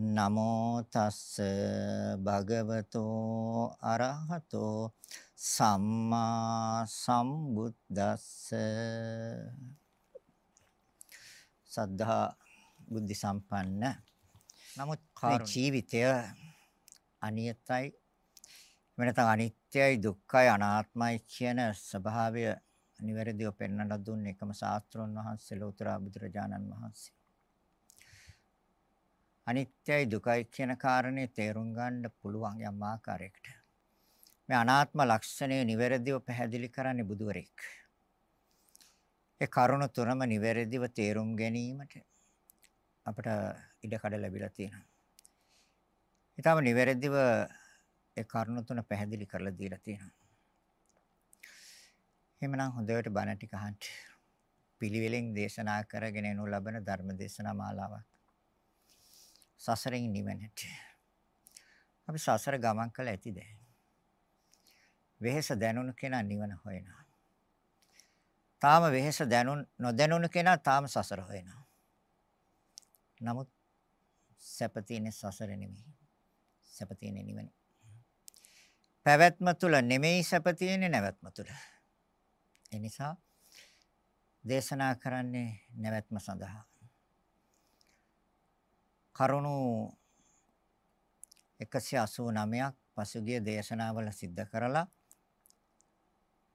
නමෝ තස්ස භගවතෝ අරහතෝ සම්මා සම්බුද්දස්ස. සද්ධා බුද්ධ සම්පන්න. නමුත් මේ ජීවිතය අනියතයි. වෙනතන අනිත්‍යයි දුක්ඛයි අනාත්මයි කියන ස්වභාවය නිවැරදිව පෙන්වලා දුන්නේ එකම ශාස්ත්‍රෝන් වහන්සේ ලෝතර බුදුරජාණන් වහන්සේ අනිත්‍යයි දුකයි කියන කාරණේ තේරුම් ගන්න පුළුවන් යම් ආකාරයකට. මේ අනාත්ම ලක්ෂණය නිවැරදිව පැහැදිලි කරන්නේ බුදුවරෙක්. ඒ කරුණ තුනම නිවැරදිව තේරුම් ගැනීමට අපට ඉඩ කඩ ලැබිලා තියෙනවා. ඊටම නිවැරදිව ඒ කරුණ තුන පැහැදිලි කරලා දීලා තියෙනවා. එහෙමනම් හොඳට බණ ටික අහන්න. පිළිවෙලෙන් දේශනා කරගෙන එනු ලබන ධර්ම දේශනා මාලාවක්. සසරෙන් නිවෙන්නට. අපි සසර ගමන් කළ ඇතිද? වෙහෙස දැනුණු කෙනා නිවන හොයනවා. තාම වෙහෙස දැනුන් නොදැනුණු කෙනා තාම සසර හොයනවා. නමුත් සැප තියෙන සසර නෙමෙයි. සැප තියෙන නිවන. පැවැත්ම තුල නෙමෙයි සැප තියෙන්නේ නැවැත්ම තුල. ඒ නිසා දේශනා කරන්නේ නැවැත්ම සඳහා. කරුණු 189ක් පසුගිය දේශනාවල සිද්ධ කරලා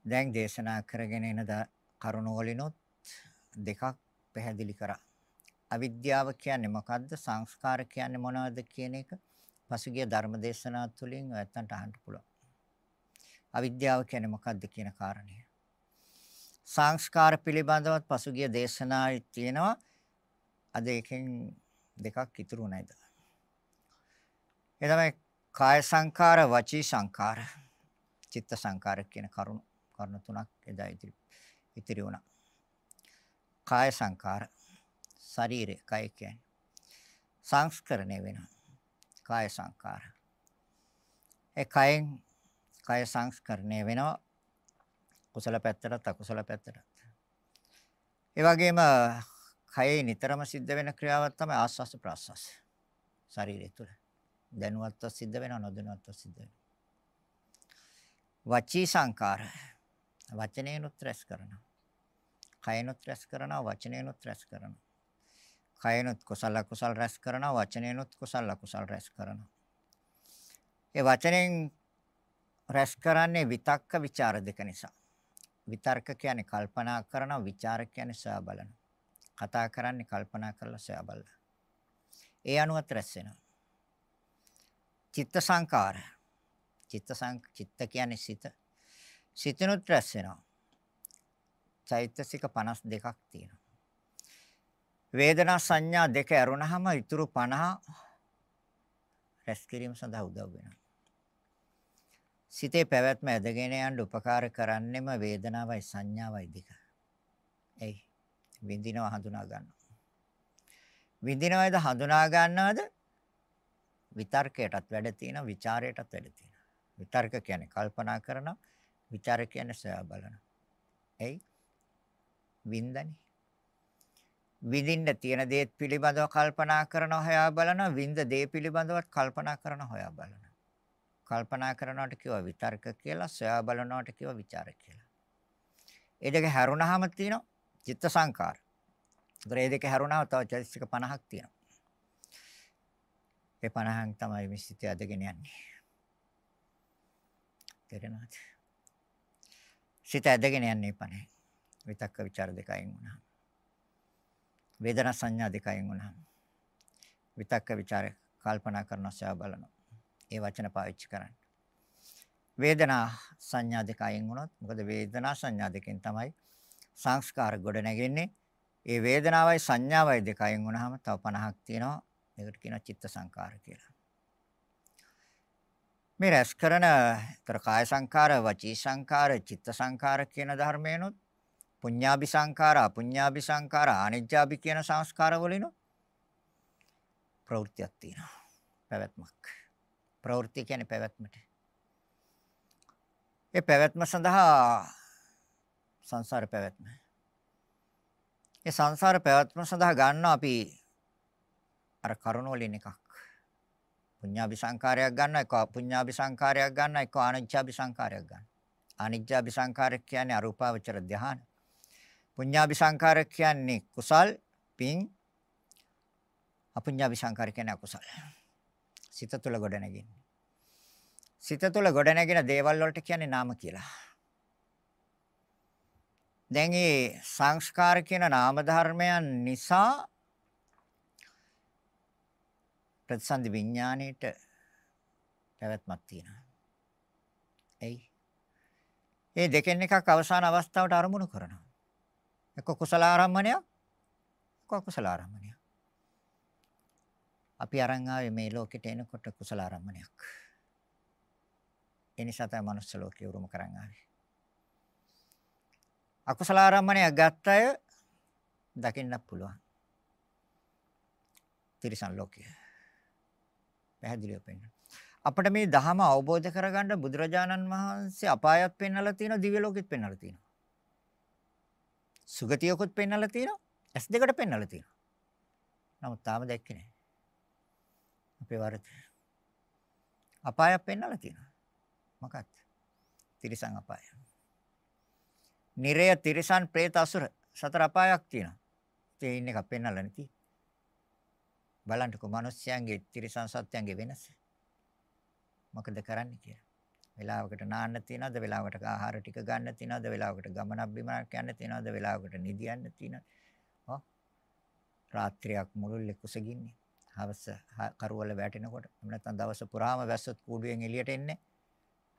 දැන් දේශනා කරගෙන එන කරුණු වලිනුත් දෙකක් පැහැදිලි කරා. අවිද්‍යාව කියන්නේ මොකද්ද? සංස්කාර කියන්නේ මොනවද කියන එක පසුගිය ධර්ම දේශනා තුළින් ඔයත්තන්ට අහන්න පුළුවන්. අවිද්‍යාව කියන්නේ මොකද්ද කියන කාරණය. සංස්කාර පිළිබඳව පසුගිය දේශනාවේ තියෙනවා. අද එකෙන් දෙකක් ඉතුරු නැයිද? ඒ තමයි කාය සංකාර, වචී සංකාර, චිත්ත සංකාර කියන කරුණු කරුණු තුනක් එදා ඉතිරි ඉතිරි වුණා. කාය සංකාර, ශරීරය, කය කියන්නේ සංස්කරණය වෙනවා. කාය සංකාර. ඒ කයෙන් කය සංස්කරණය වෙනවා. කුසල පැත්තටත් අකුසල පැත්තටත්. ඒ වගේම කයේ නිතරම සිද්ධ වෙන ක්‍රියාවක් තමයි ආස්වාස ප්‍රාස්වාස. ශරීරය තුළ. දැනුවත්ව සිද්ධ වෙනව නොදැනුවත්ව සිද්ධ වෙනව. වචී සංකාර. වචනේනුත් රැස් කරනවා. කයනුත් රැස් කරනවා වචනේනුත් රැස් කරනවා. කයනුත් කුසල කුසල රැස් කරනවා වචනේනුත් කුසල කුසල රැස් කරනවා. ඒ වචනෙන් රැස් කරන්නේ විතක්ක ਵਿਚාර දෙක නිසා. විතර්ක කියන්නේ කල්පනා කරනවා විචාර කියන්නේ සොයා බලනවා. කතා කරන්නේ කල්පනා කරලා සොයා බලලා. ඒ අනුවත් රැස් වෙනවා. චිත්ත සංකාර. චිත්ත සං චිත්ත කියන්නේ සිත. සිතනොත් රැස් වෙනවා. චෛතසික 52ක් තියෙනවා. වේදනා සංඥා දෙක ඇරුණාම ඉතුරු 50 රැස් කිරීම සඳහා උදව් වෙනවා. සිතේ පැවැත්ම ඇදගෙන යන්න උපකාර කරන්නෙම වේදනාවයි සංඥාවයි දෙක. එයි විඳිනවා හඳුනා ගන්නවා. විඳිනවද හඳුනා ගන්නවද? විතර්කයටත් වැඩ තියෙනවා, ਵਿਚාරයටත් වැඩ තියෙනවා. විතර්ක කියන්නේ කල්පනා කරනවා, ਵਿਚාර කියන්නේ සොයා බලනවා. එයි වින්දනේ. විඳින්න තියෙන දේ පිළිබඳව කල්පනා කරනවා, හොයා බලනවා, විඳ දේ පිළිබඳවත් කල්පනා කරනවා, හොයා බලනවා. කල්පනා කරනවට කියව විතර්ක කියලා, සොයා බලනවට කියව ਵਿਚාර කියලා. ඒ දෙක හැරුණාම තියෙනවා චිත්ත සංකාර. ඒතර මේ දෙක හැරුණාම තව චෛතසික 50ක් තියෙනවා. ඒ 50න් තමයි මේ සිත ඇදගෙන යන්නේ. තේරෙනවද? සිත ඇදගෙන යන්නේ 50. විතක්ක ਵਿਚාර දෙකයින් වුණා. වේදනා සංඥා දෙකයින් වුණා. විතක්ක ਵਿਚාර කල්පනා කරනවා සෑ බලනවා. ඒ වචන පාවිච්චි කරන්න. වේදනා සංඥා දෙකයින් වුණොත් මොකද වේදනා සංඥා දෙකෙන් තමයි සංස්කාර ගොඩ නැගෙන්නේ. ඒ වේදනාවයි සංඥාවයි දෙකයින් වුණාම තව 50ක් තියෙනවා. ඒකට කියනවා චිත්ත සංකාර කියලා. මේ රැස් කරන තර කාය සංකාර, වචී සංකාර, චිත්ත සංකාර කියන ධර්මයනොත් පුඤ්ඤාභි සංකාර, අපුඤ්ඤාභි සංකාර, ආනිජ්ජාභි කියන සංස්කාර වලිනොත් ප්‍රවෘත්තියක් තියෙනවා. පැවැත්මක්. ප්‍රවෘත්ති කියන්නේ පැවැත්මට. ඒ පැවැත්ම සඳහා සංසාර පැවැත්ම. ඒ සංසාර පැවැත්ම සඳහා ගන්න අපි අර කරුණ වලින් එකක්. පුඤ්ඤාභි සංකාරයක් ගන්නවා එක්ක පුඤ්ඤාභි සංකාරයක් ගන්නවා එක්ක අනිච්චාභි සංකාරයක් ගන්නවා. අනිච්චාභි සංකාරයක් කියන්නේ අරූපාවචර ධ්‍යාන. පුඤ්ඤාභි සංකාරයක් කියන්නේ කුසල් පින් අපුඤ්ඤාභි සංකාරය කියන්නේ අකුසල. සිත තුළ ගොඩ නැගෙන්නේ. සිත තුළ ගොඩ නැගෙන දේවල් වලට කියන්නේ නාම කියලා. දැන් මේ සංස්කාර කියන නාම ධර්මයන් නිසා ප්‍රතිසන්දි විඥාණයට පැවැත්මක් තියෙනවා. එයි. මේ දෙකෙන් එකක් අවසාන අවස්ථාවට අරමුණු කරනවා. එක්ක කුසල ආරම්මණයක්, එක්ක අකුසල ආරම්මණයක්. අපි අරන් ආවේ මේ ලෝකෙට එනකොට කුසල ආරම්මණයක්. ඒ නිසා තමයි මනුස්ස ලෝකේ උරුම කරන් ආවේ. අකුසල ආරම්මණයක් ගත්ත අය දකින්න පුළුවන්. තිරිසන් ලෝකයේ පැහැදිලිව පෙන්වනවා. අපිට මේ ධහම අවබෝධ කරගන්න බුදුරජාණන් වහන්සේ අපායත් පෙන්වලා තියෙනවා දිව්‍ය ලෝකෙත් පෙන්වලා තියෙනවා. සුගතියකුත් පෙන්වලා තියෙනවා. ඇස් දෙකට පෙන්වලා තියෙනවා. නමුත් තාම දැක්කේ නැහැ. අපේ වරද. අපායක් පෙන්වලා තියෙනවා. මොකක්ද? තිරිසන් අපාය. නිරය තිරිසන් പ്രേත අසුර සතර අපායක් තියෙනවා. ඒ ඉන්න එක පෙන්වලා නැති. බලන්නකෝ මිනිස්යන්ගේ තිරිසන් සත්‍යයන්ගේ වෙනස. මොකද කරන්නේ කියලා. වෙලාවකට නාන්න තියනවද? වෙලාවකට ආහාර ටික ගන්න තියනවද? වෙලාවකට ගමනක් බිමනක් යන්න තියනවද? වෙලාවකට නිදියන්න තියනවද? ඔව්. රාත්‍රියක් මුළුල්ලේ කුසගින්නේ. හවස කරවල වැටෙනකොට. නැත්නම් දවස පුරාම වැස්සොත් කූඩුවෙන් එළියට එන්නේ.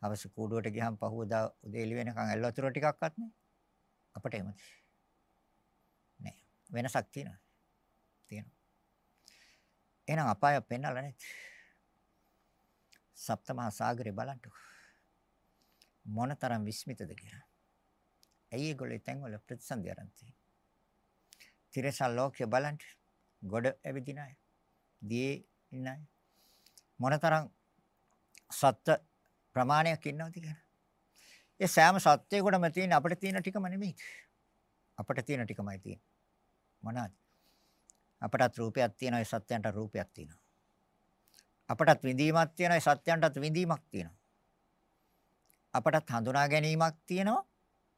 හවස කූඩුවට ගියහම පහුවදා උදේ එළි වෙනකන් ඇල් වතුර ටිකක්වත් නැහැ අපට එමත් නෑ වෙනසක් තියෙනවා තියෙනවා එහෙනම් අපාය පෙන්නලා නැති. සප්තමහා සාගරේ බලන්නකො. මොනතරම් විස්මිතද කියලා. ඇයි ඒගොල්ලෝ තැන්වල ප්‍රතිසන්දි අරන් තියෙන්නේ? තිරසල් ලෝකේ බලන්න. ගොඩ ඇවිදින අය. දියේ ඉන්න අය. මොනතරම් සත්ත්ව ප්‍රමාණයක් ඉන්නවද කියලා. ඒ සෑම සත්‍යයකටම තියෙන අපිට තියෙන ටිකම නෙමෙයි. අපිට තියෙන ටිකමයි තියෙන්නේ. මොනවාද? අපටත් රූපයක් තියෙනවා ඒ සත්‍යයන්ට රූපයක් තියෙනවා. අපටත් විඳීමක් තියෙනවා ඒ සත්‍යයන්ටත් විඳීමක් තියෙනවා. අපටත් හඳුනා ගැනීමක් තියෙනවා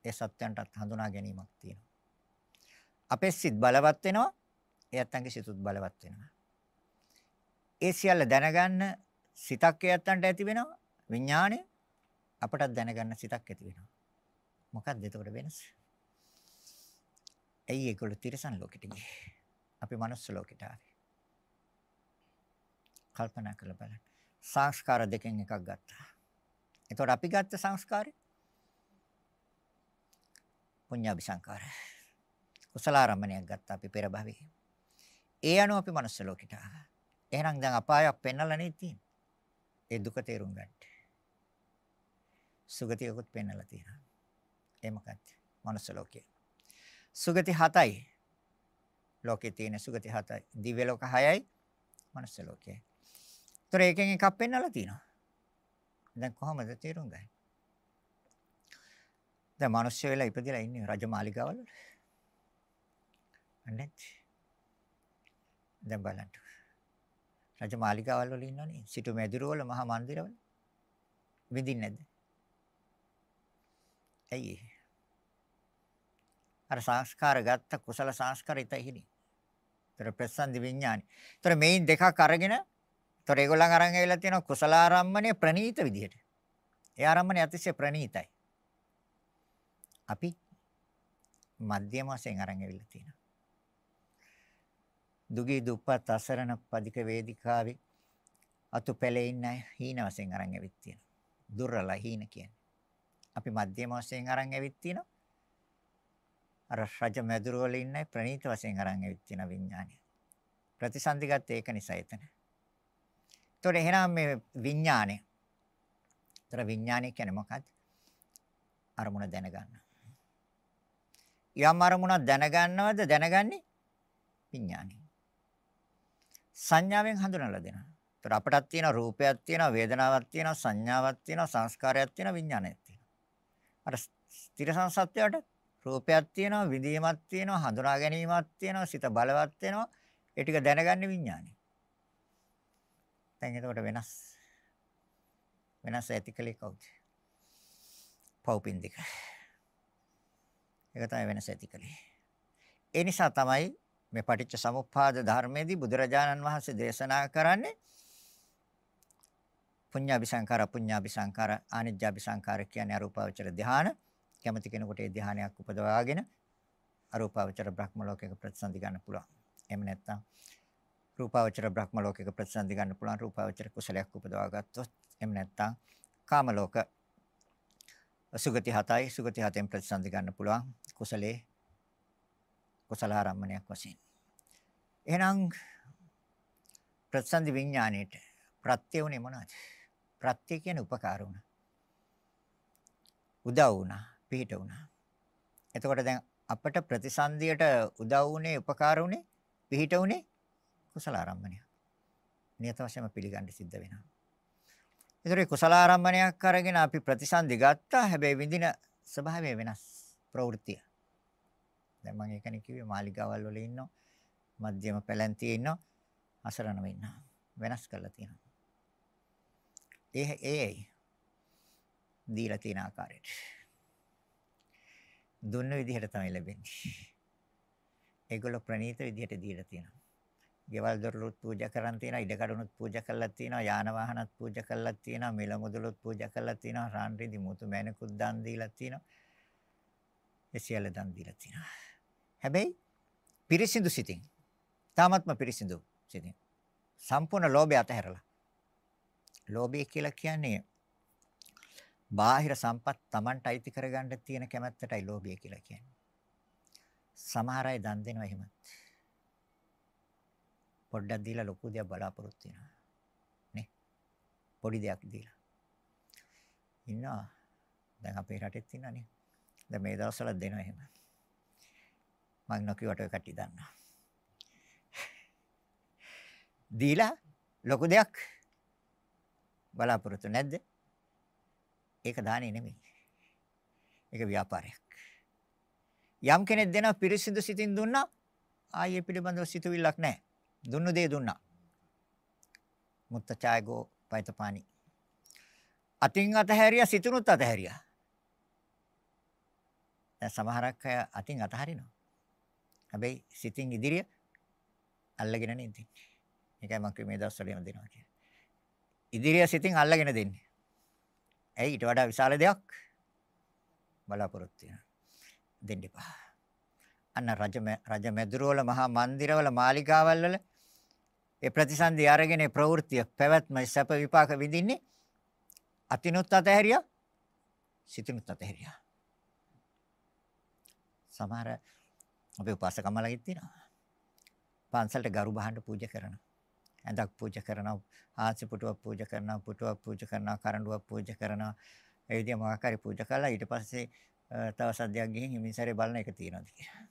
ඒ සත්‍යයන්ටත් හඳුනා ගැනීමක් තියෙනවා. අපේ සිත් බලවත් වෙනවා එයත් අංගේ සිතුත් බලවත් වෙනවා. ඒ සියල්ල දැනගන්න සිතක් එයත්න්ට ඇති වෙනවා විඥාණය අපටත් දැනගන්න සිතක් ඇති වෙනවා. මොකක්ද එතකොට වෙනස? ඇයි ඒගොල්ලෝ තිරසන් ලෝකෙට ගියේ? අපි මනුස්ස ලෝකෙට ආවේ. කල්පනා කරලා බලන්න. සංස්කාර දෙකෙන් එකක් ගත්තා. එතකොට අපි ගත්ත සංස්කාරය පුඤ්ඤාභි සංකාර. කුසලාරම්මණයක් ගත්තා අපි පෙර භවයේ. ඒ අනුව අපි මනුස්ස ලෝකෙට ආවා. එහෙනම් දැන් අපායක් පෙන්නලා නේ තියෙන්නේ. ඒ දුක තේරුම් ගන්න. සුගතියකුත් පෙන්නලා තියෙනවා. ඒ මොකක්ද? මනුස්ස ලෝකේ. සුගති 7යි. ලෝකේ තියෙන සුගති හතයි. දිව්‍ය ලෝක හයයි. මනුස්ස ලෝකයයි. ඒතර එකෙන් එකක් පෙන්නලා තියෙනවා. දැන් කොහොමද තේරුම් ගන්නේ? දැන් මිනිස්සු වෙලා ඉපදිලා ඉන්නේ රජ මාලිගාවල. අනේ. දැන් බලන්න. රජ මාලිගාවල් වල ඉන්නවනේ. සිටු මැදිරිවල මහා මන්දිරවල. විඳින්නේ නැද්ද? ඇයි අර සංස්කාර ගත්ත කුසල සංස්කාර ඉතිහිනි. ඒතර ප්‍රසන්න විඥානි. ඒතර මේන් දෙකක් අරගෙන ඒතර ඒගොල්ලන් අරන් ඇවිල්ලා තියෙනවා කුසලාරම්මණය ප්‍රණීත විදිහට. ඒ ආරම්මණය අතිශය ප්‍රණීතයි. අපි මධ්‍යම වශයෙන් අරන් ඇවිල්ලා තියෙනවා. දුගී දුප්පත් අසරණ පදික වේදිකාවේ අතු පැලේ ඉන්න හීන වශයෙන් අරන් ඇවිත් තියෙනවා. දුර්වල හීන කියන්නේ. අපි මධ්‍යම වශයෙන් අරන් ඇවිත් තියෙනවා. අර රජ මැදුරු වල ඉන්න ප්‍රණීත වශයෙන් අරන් ඇවිත් තියෙන විඥානය. ප්‍රතිසන්දිගත ඒක නිසා එතන. ඒතකොට එහෙනම් මේ විඥානය. ඒතර විඥානය කියන්නේ මොකක්ද? අරමුණ දැනගන්න. යම් අරමුණක් දැනගන්නවද දැනගන්නේ විඥානය. සංඥාවෙන් හඳුනලා දෙනවා. ඒතර අපටත් තියෙන රූපයක් තියෙනවා, වේදනාවක් තියෙනවා, සංඥාවක් තියෙනවා, සංස්කාරයක් තියෙනවා, විඥානයක් තියෙනවා. අර ස්ථිරසං සත්‍යයට රූපයක් තියෙනවා, විඳීමක් තියෙනවා, හඳුනා ගැනීමක් තියෙනවා, සිත බලවත් වෙනවා. ඒ ටික දැනගන්නේ විඥානය. දැන් එතකොට වෙනස් වෙනස් ඇතිකලේ කවුද? පෞපින්දික. ඒක තමයි වෙනස ඇතිකලේ. ඒ නිසා තමයි මේ පටිච්ච සමුප්පාද ධර්මයේදී බුදුරජාණන් වහන්සේ දේශනා කරන්නේ පුඤ්ඤාපි සංඛාර අපුඤ්ඤාපි සංඛාර ආනිජ්ජාපි සංඛාර කියන්නේ අරූපාවචර ධාන කැමති කෙනෙකුට ඒ ධානයක් උපදවාගෙන අරූපාවචර බ්‍රහ්ම ලෝකයක ප්‍රතිසන්දි ගන්න පුළුවන්. එහෙම නැත්නම් රූපාවචර බ්‍රහ්ම ලෝකයක ප්‍රතිසන්දි ගන්න පුළුවන් රූපාවචර කුසලයක් උපදවා ගත්තොත්. එහෙම නැත්නම් කාම ලෝක සුගති හතයි සුගති හතෙන් ප්‍රතිසන්දි ගන්න පුළුවන් කුසලේ කුසල ආරම්මණයක් වශයෙන්. එහෙනම් ප්‍රතිසන්දි විඥාණයට ප්‍රත්‍ය උනේ මොනවද? ප්‍රත්‍ය කියන්නේ උපකාර වුණා. උදව් වුණා, පිහිට වුණා. එතකොට දැන් අපට ප්‍රතිසන්දියට උදව් වුණේ, උපකාර වුණේ, පිහිට වුණේ කුසල ආරම්මණය. නියත වශයෙන්ම පිළිගන්න සිද්ධ වෙනවා. ඒතර කුසල ආරම්මණයක් අරගෙන අපි ප්‍රතිසන්දි ගත්තා. හැබැයි විඳින ස්වභාවය වෙනස්. ප්‍රවෘත්තිය. දැන් මම ඒකනේ කිව්වේ මාලිගාවල් වල ඉන්නෝ මධ්‍යම පැලැන්තියේ ඉන්නෝ අසරණව ඉන්නවා. වෙනස් කරලා තියෙනවා. ඒ ඒ දීලා තියෙන ආකාරයට. දුන්න විදිහට තමයි ලැබෙන්නේ. ඒගොල්ලෝ ප්‍රණීත විදිහට දීලා තියෙනවා. ගෙවල් දොරලුත් පූජා කරන් තියෙනවා, ඉඩකඩනුත් පූජා කරලා තියෙනවා, යාන වාහනත් පූජා කරලා තියෙනවා, මිල මුදලුත් පූජා කරලා තියෙනවා, රාන් රිදි මුතු මැණිකුත් දන් දීලා තියෙනවා. ඒ සියල්ල දන් දීලා තියෙනවා. හැබැයි පිරිසිදු සිතින්, තාමත්ම පිරිසිදු සිතින් සම්පූර්ණ ලෝභය අතහැරලා. ලෝභය කියලා කියන්නේ බාහිර සම්පත් Tamanට අයිති කරගන්න තියෙන කැමැත්තටයි ලෝභය කියලා කියන්නේ. සමහර අය දන් දෙනවා එහෙමත්. පොඩ්ඩක් දීලා ලොකු දෙයක් බලාපොරොත්තු වෙනවා. නේ? පොඩි දෙයක් දීලා. ඉන්නවා. දැන් අපේ රටෙත් ඉන්නනේ. දැන් මේ දවස්වල දෙනවා එහෙම. මම නොකියවට ඔය කට්ටිය දන්නවා. දීලා ලොකු දෙයක් බලාපොරොත්තු නැද්ද? ඒක දානේ නෙමෙයි. ඒක ව්‍යාපාරයක්. යම් කෙනෙක් දෙනවා පිරිසිදු සිතින් දුන්නා ආයේ පිළිබඳව සිතුවිල්ලක් නැහැ. දුන්නු දේ දුන්නා. මුත්ත චායගෝ පයිතපානි. අතින් අතහැරියා සිතුනුත් අතහැරියා. දැන් සමහරක් අය අතින් අතහරිනවා. හැබැයි සිතින් ඉදිරිය අල්ලගෙන නේ ඉන්නේ. ඒකයි මම මේ දවස්වල එහෙම දෙනවා කියන්නේ. ඉදිරිය සිතින් අල්ලගෙන දෙන්නේ. ඇයි ඊට වඩා විශාල දෙයක් බලාපොරොත්තු වෙනවා. දෙන්න එපා. අන්න රජ රජ මැදුරවල මහා මන්දිරවල මාලිගාවල් වල ඒ ප්‍රතිසන්දි අරගෙන ප්‍රවෘත්තිය පැවැත්ම සැප විපාක විඳින්නේ අතිනුත් අතහැරියා සිතිනුත් අතහැරියා. සමහර අපේ උපාසකමලගෙත් තියෙනවා. පන්සලට ගරු බහන්න පූජා කරනවා. ඇඳක් පූජා කරනවා, ආසි පුටුවක් පූජා කරනවා, පුටුවක් පූජා කරනවා, කරඬුවක් පූජා කරනවා. ඒ විදිහ මොකක් හරි පූජා කළා ඊට පස්සේ තව සද්දයක් ගිහින් හිමිසරේ බලන එක තියෙනවද කියලා.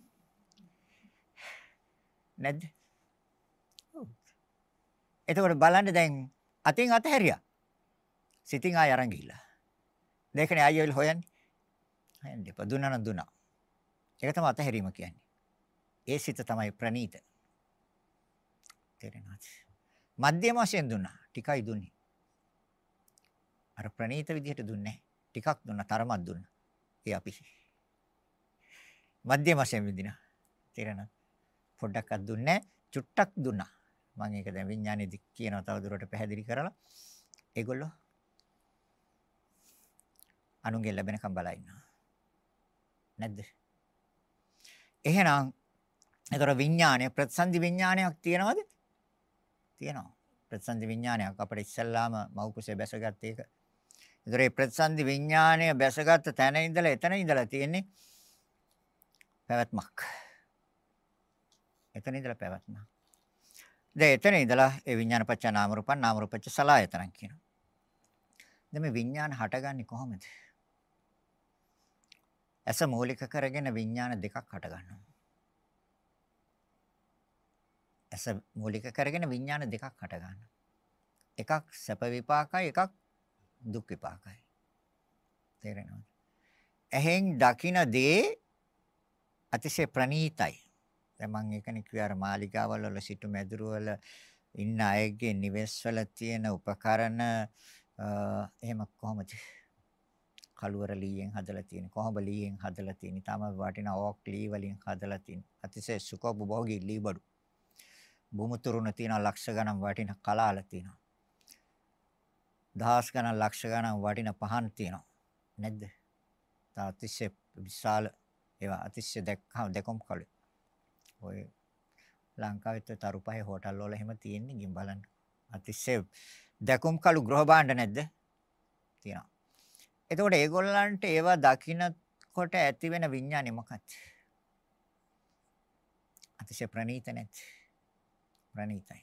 නැද්ද? එතකොට බලන්න දැන් අතින් අතහැරියා. සිතින් ආය අරන් ගිහිල්ලා. දෙකනේ ආයෙ හොයන්නේ. හොයන්න එපා. දුන්නා නම් දුන්නා. ඒක තමයි අතහැරීම කියන්නේ. ඒ සිත තමයි ප්‍රනීත. තේරෙනවද? මධ්‍යම වශයෙන් දුන්නා. ටිකයි දුන්නේ. අර ප්‍රණීත විදිහට දුන්නේ ටිකක් දුන්නා තරමක් දුන්නා. ඒ අපි. මධ්‍යම වශයෙන් විඳිනා. තේරෙනවද? පොඩ්ඩක්වත් දුන්නේ චුට්ටක් දුන්නා. මම ඒක දැන් විඥානයේදී කියනවා තව දුරට පැහැදිලි කරලා. ඒගොල්ලෝ අනුන්ගේ ලැබෙනකම් බලා ඉන්නවා. නැද්ද? එහෙනම් ඒතර විඥානය ප්‍රතිසන්දි විඥානයක් තියනවද? තියෙනවා. ප්‍රතිසන්දි විඥානයක් අපිට ඉස්සල්ලාම මෞකුසේ බැසගත් එක. ඒතර මේ ප්‍රතිසන්දි විඥානය බැසගත් තැන ඉඳලා එතන ඉඳලා තියෙන්නේ පැවැත්මක්. එතන ඉඳලා පැවැත්මක්. දැන් එතන ඉඳලා ඒ විඥාන පච්ච නාම රූපං නාම රූපච්ච සලආයතනං කියනවා. දැන් මේ විඥාන හටගන්නේ කොහොමද? ඇස මූලික කරගෙන විඥාන දෙකක් හටගන්නවා. ඇස මූලික කරගෙන විඥාන දෙකක් හටගන්නවා. එකක් සැප විපාකයි එකක් දුක් විපාකයි. තේරෙනවද? ඇහෙන් දකින දේ අතිශය ප්‍රණීතයි. දැන් මම ඒකනේ කිව්වා අර මාලිගාවල් වල සිටු මැදුරු වල ඉන්න අයගේ නිවෙස් වල තියෙන උපකරණ එහෙම කොහොමද? කළුවර ලීයෙන් හදලා තියෙන කොහොඹ ලීයෙන් හදලා තියෙන තාම වටිනා ඕක් ලී වලින් හදලා තියෙන අතිශය සුඛෝපභෝගී ලී බඩු බුමුතුරුණ තියෙන ලක්ෂ ගණන් වටින කලාල තියෙනවා. දහස් ගණන් ලක්ෂ ගණන් වටින පහන් තියෙනවා. නැද්ද? අතිශය විශාල ඒවා අතිශය දැක්කම දෙකොම් කළු. ඔය ලංකාවේ තරු පහේ හෝටල් වල එහෙම තියෙන්නේ ගින් බලන්න. අතිශය දැකුම් කළු ගෘහ භාණ්ඩ නැද්ද? තියෙනවා. එතකොට ඒගොල්ලන්ට ඒවා දකින්නකොට ඇති වෙන විඥානේ මොකක්ද? අතිශය ප්‍රණීත නැත්. ප්‍රණීතයි.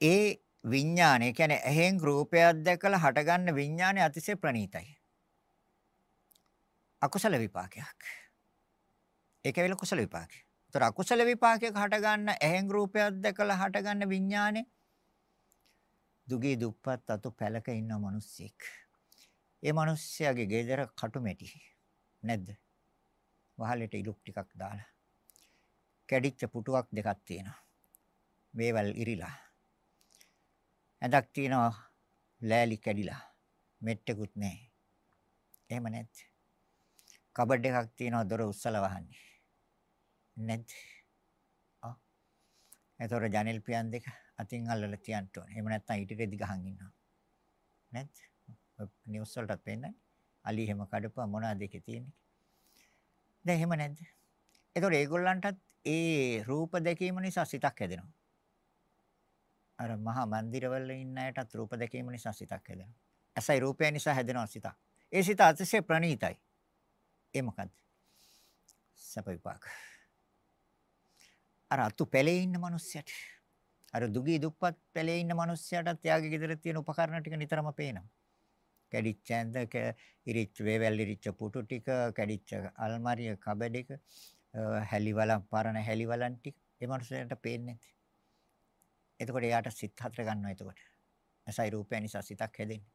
ඒ විඥානය කියන්නේ ඇහෙන් රූපයක් දැකලා හටගන්න විඥානය අතිශය ප්‍රණීතයි. අකුසල විපාකයක්. ඒක වෙල කුසල විපාකයක්. ඒතර අකුසල විපාකයක හටගන්න ඇහෙන් රූපයක් දැකලා හටගන්න විඥානේ දුගී දුප්පත් අතු පැලක ඉන්න මිනිස්සෙක්. ඒ මිනිස්සයාගේ ගෙදර කටුමැටි නැද්ද? වහලෙට ඉලුක් ටිකක් දාලා. කැඩිච්ච පුටුවක් දෙකක් තියෙනවා. මේවල් ඉරිලා. ඇඳක් තියෙනවා ලෑලි කැඩිලා. මෙට්ටකුත් නැහැ. එහෙම නැද්ද? කබඩ් එකක් තියෙනවා දොර උස්සලා වහන්නේ. නැද්ද? ආ. එතකොට ජනෙල් පියන් දෙක අතින් අල්ලලා තියන්න ඕනේ. එහෙම නැත්නම් ඊට රෙදි ගහන් ඉන්නවා. නැද්ද? නිවුස් වලටත් පෙන්නන්නේ. අලි හැම කඩපුවා මොනවද ඒකේ තියෙන්නේ? දැන් එහෙම නැද්ද? ඒතකොට ඒගොල්ලන්ටත් ඒ රූප දැකීම නිසා සිතක් හැදෙනවා. අර මහා මන්දිරවල ඉන්න අයටත් රූප දැකීම නිසා සිතක් හැදෙනවා. ඇසයි රූපය නිසා හැදෙනවා සිතක්. ඒ සිත අතිශය ප්‍රණීතයි. ඒ මොකද්ද? සැප විපාක. අර අතු පැලේ ඉන්න මිනිස්සයාට අර දුගී දුප්පත් පැලේ ඉන්න මිනිස්සයාටත් එයාගේ ගෙදර තියෙන උපකරණ ටික නිතරම පේනවා. කැඩිච්ච ඇඳ ඉරිච්ච වේවැල් ඉරිච්ච පුටු ටික කැඩිච්ච අල්මාරිය කබඩ් එක හැලිවලන් පරණ හැලිවලන් ටික ඒ මනුස්සයාට පේන්නේ නැති. එතකොට එයාට සිත් හතර ගන්නවා එතකොට. ඇසයි රූපය නිසා සිතක් හැදෙන්නේ.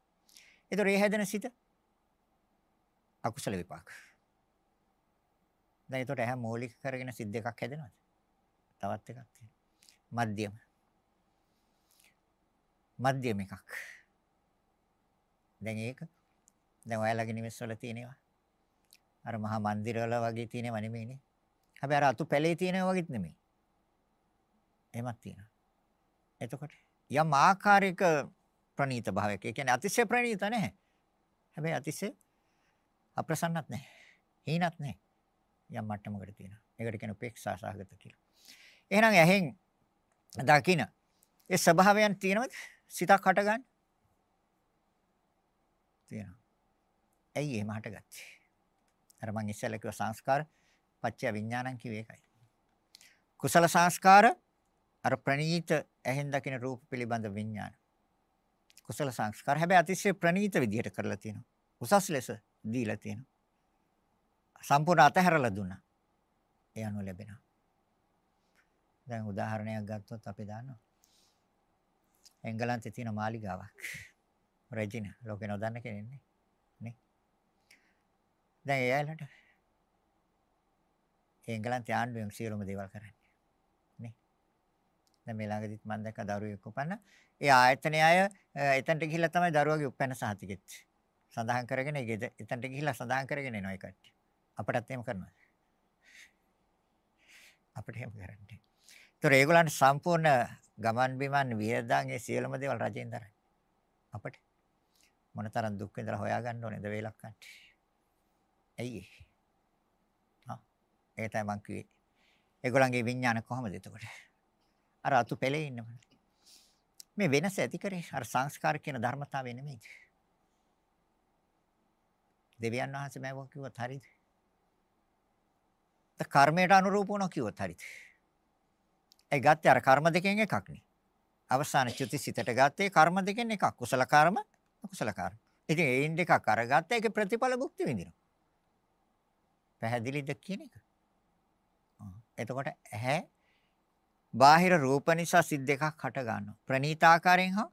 එතකොට ඒ හැදෙන සිත අකුසල විපාක. දැන් එතකොට ඇහැ මූලික කරගෙන සිත් දෙකක් හැදෙනවද? තවත් එකක් තියෙනවා. මධ්‍යම. මධ්‍යම එකක්. දැන් ඒක දැන් ඔයාලගේ නිවෙස් වල තියෙනවා. අර මහා මන්දිරවල වගේ තියෙනව නෙමෙයිනේ. හැබැයි අර අතු පැලේ තියෙනව වගේත් නෙමෙයි. එහෙමත් තියෙනවා. එතකොට යම් ආකාරයක ප්‍රණීත භාවයක්. ඒ කියන්නේ අතිශය ප්‍රණීත නැහැ. හැබැයි අතිශය අප්‍රසන්නත් නැහැ. හීනත් නැහැ. යම් මට්ටමකට තියෙනවා. ඒකට කියන උපේක්ෂා සහගත කියලා. එහෙනම් ඇහෙන් දකින්න ඒ ස්වභාවයන් තියෙනවද? සිතක් හටගන්නේ තියෙනවා. ඇයි එහෙම හටගත්තේ? අර මං ඉස්සෙල්ලා කිව්ව සංස්කාර පත්‍ය විඥානං කිව්වේ ඒකයි. කුසල සංස්කාර අර ප්‍රණීත ඇහෙන් දකින රූප පිළිබඳ විඥාන. කුසල සංස්කාර හැබැයි අතිශය ප්‍රණීත විදිහට කරලා තියෙනවා. උසස් ලෙස දීලා තියෙනවා. සම්පූර්ණ අතහැරලා දුන්නා. ඒ අනුව ලැබෙනවා. දැන් උදාහරණයක් ගත්තොත් අපි දන්නවා. එංගලන්තේ තියෙන මාලිගාවක්. රෙජිනා ලෝකේ නොදන්න කෙනෙක් නේ. නේ. දැන් ඒ අයලට එංගලන්ත ආණ්ඩුවෙන් සියලුම දේවල් කරන්නේ. නේ. දැන් මේ ළඟදිත් මම දැක්ක දරුවෙක් උපන්න. ඒ ආයතනයේ අය එතනට ගිහිල්ලා තමයි දරුවගේ උපැන්න සහතිකෙත් සඳහන් කරගෙන ඒ එතනට ගිහිල්ලා සඳහන් කරගෙන එනවා ඒ කට්ටිය. අපටත් එහෙම කරනවා. අපිට එහෙම කරන්නේ. ඒතර ඒගොල්ලන්ට සම්පූර්ණ ගමන් බිමන් වියදම් ඒ සියලුම දේවල් රජෙන් දරයි. අපිට මොනතරම් දුක් විඳලා හොයාගන්න ඕනේද වේලක් කන්ටි. ඇයි ඒ? හා ඒ තමයි මං කිව්වේ. ඒගොල්ලන්ගේ විඥාන කොහමද එතකොට? අර අතු පෙළේ ඉන්නවනේ. මේ වෙනස ඇති කරේ අර සංස්කාර කියන ධර්මතාවය නෙමෙයි. දෙවියන් වහන්සේ මම කිව්වත් හරියද? ද කර්මයට අනුරූප වුණා කිව්වත් හරියද? ඒ ගත්තේ අර කර්ම දෙකෙන් එකක් නේ. අවසාන චුති සිතට ගත්තේ කර්ම දෙකෙන් එකක්. කුසල කර්ම, අකුසල කර්ම. ඉතින් ඒයින් දෙකක් අරගත්ත ඒකේ ප්‍රතිඵල භුක්ති විඳිනවා. පැහැදිලිද කියන එක? එතකොට ඇහැ බාහිර රූප නිසා සිත් දෙකක් හට ගන්නවා. ප්‍රනීත ආකාරයෙන් හා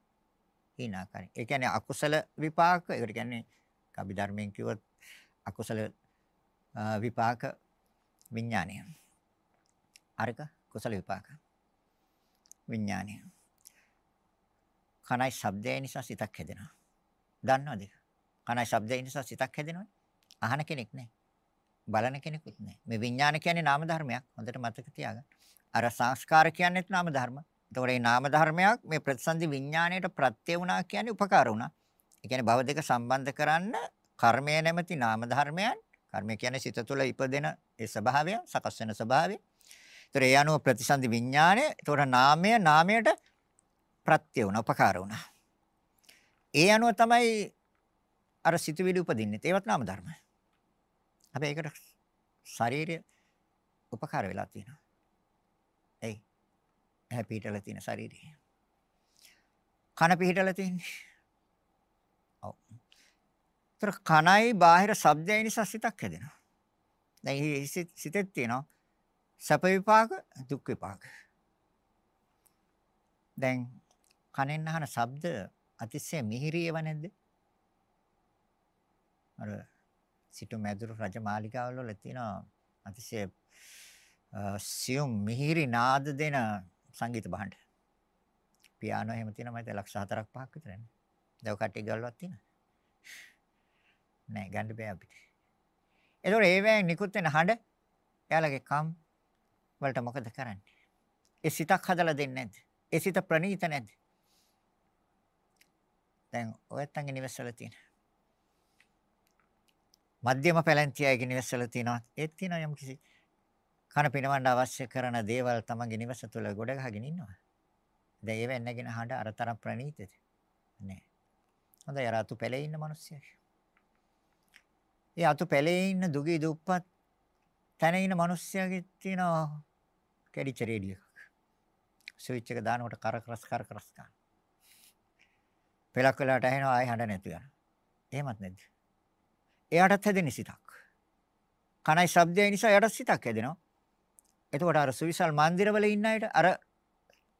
හීන ආකාරයෙන්. ඒ කියන්නේ අකුසල විපාක, ඒකට කියන්නේ කබි ධර්මයෙන් කිව්වොත් අකුසල විපාක විඥානය. අරක කුසල විපාක විඥානය. කනයි ශබ්දය නිසා සිතක් හැදෙනවා. දන්නවද? කනයි ශබ්දය නිසා සිතක් හැදෙනවනේ. අහන කෙනෙක් නැහැ. බලන කෙනෙකුත් නැහැ. මේ විඥාන කියන්නේ නාම ධර්මයක්. හොඳට මතක තියාගන්න. අර සංස්කාර කියන්නේත් නාම ධර්ම. එතකොට මේ නාම ධර්මයක් මේ ප්‍රතිසන්දි විඥාණයට ප්‍රත්‍ය වුණා කියන්නේ උපකාර වුණා. ඒ කියන්නේ භව දෙක සම්බන්ධ කරන්න කර්මය නැමැති නාම ධර්මයන් කර්මය කියන්නේ සිත තුළ ඉපදෙන ඒ ස්වභාවය සකස් වෙන ස්වභාවය. ඒතර ඒ අනුව ප්‍රතිසන්දි විඥාණය ඒතකොට නාමය නාමයට ප්‍රත්‍ය වුණා උපකාර වුණා. ඒ අනුව තමයි අර සිතුවිලි උපදින්නේ. ඒවත් නාම ධර්ම. හැබැයි ඒකට ශරීරය උපකාර වෙලා තියෙනවා. එයි. ඇහැ පිටලා තියෙන ශරීරය. කන පිටලා තියෙන්නේ. ඔව්. ତර කනයි බාහිර ශබ්දය නිසා සිතක් හැදෙනවා. දැන් සිතෙත් තියෙනවා සැප විපාක දුක් විපාක. දැන් කනෙන් අහන ශබ්ද අතිශය මිහිරියව නැද්ද? අර සිටු මැදුරු රජ මාලිගාවල වල තියෙන අතිශය සියුම් මිහිරි නාද දෙන සංගීත භාණ්ඩ. පියානෝ එහෙම තියෙනවා මම ලක්ෂ 4ක් 5ක් විතර නේ. දව කට්ටිය ගල්වත් තියෙනවා. නෑ ගන්න බෑ අපිට. ඒතකොට ඒ වෑන් නිකුත් වෙන හඬ එයාලගේ කම් වලට මොකද කරන්නේ? ඒ සිතක් හදලා දෙන්නේ නැද්ද? ඒ සිත ප්‍රණීත නැද්ද? දැන් ඔයත්තන්ගේ නිවසල තියෙන. මධ්‍යම පැලැන්තියගේ නිවසල තියෙනවා. ඒත් තියෙනවා යම් කිසි කන පිනවන්න අවශ්‍ය කරන දේවල් තමන්ගේ නිවස තුළ ගොඩ ගහගෙන ඉන්නවා. දැන් ඒවෙන් නැගෙන හඬ අරතරම් ප්‍රණීතද? නෑ. හොඳයි අර අතු පැලේ ඉන්න මිනිස්සයා. ඒ අතු පැලේ ඉන්න දුගී දුප්පත් තැන ඉන්න මිනිස්සයාගේ තියෙන කැඩිච්ච රේඩියෝ එකක්. ස්විච් එක දානකොට කරකරස් කරකරස් ගන්න. පෙලක් වෙලාට ඇහෙනවා ආයෙ හඬ නැතු යනවා. එහෙමත් නැද්ද? එයාටත් හැදෙන සිතක්. කනයි ශබ්දය නිසා එයාට සිතක් හැදෙනවා. එතකොට අර සුවිසල් මන්දිරවල ඉන්න අයට අර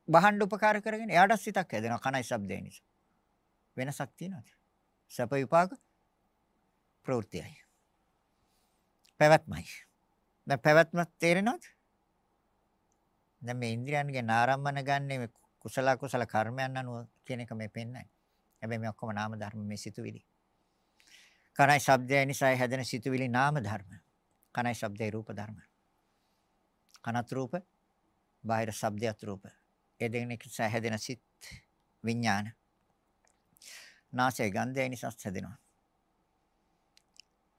බහඬ උපකාර කරගෙන එයාට සිතක් හැදෙනවා කනයි ශබ්දය නිසා. වෙනසක් තියෙනවද? සැප විපාක ප්‍රවෘත්තියයි. පැවැත්මයි. දැන් පැවැත්ම තේරෙනවද? දැන් මේ ඉන්ද්‍රියන්ගේ ආරම්භන ගන්නේ මේ කුසල කුසල කර්මයන් අනුව කියන එක මේ පෙන්නයි. හැබැයි මේ ඔක්කොම නාම ධර්ම මේ සිතුවිලි. කනයි ශබ්දය නිසා හැදෙන සිතුවිලි නාම ධර්ම. කනයි ශබ්දේ රූප ධර්ම. කනත් රූප, බාහිර ශබ්දයත් රූප. ඒ දෙකෙන් නිසා හැදෙන සිත් විඥාන. නාසය ගන්ධය නිසා හැදෙනවා.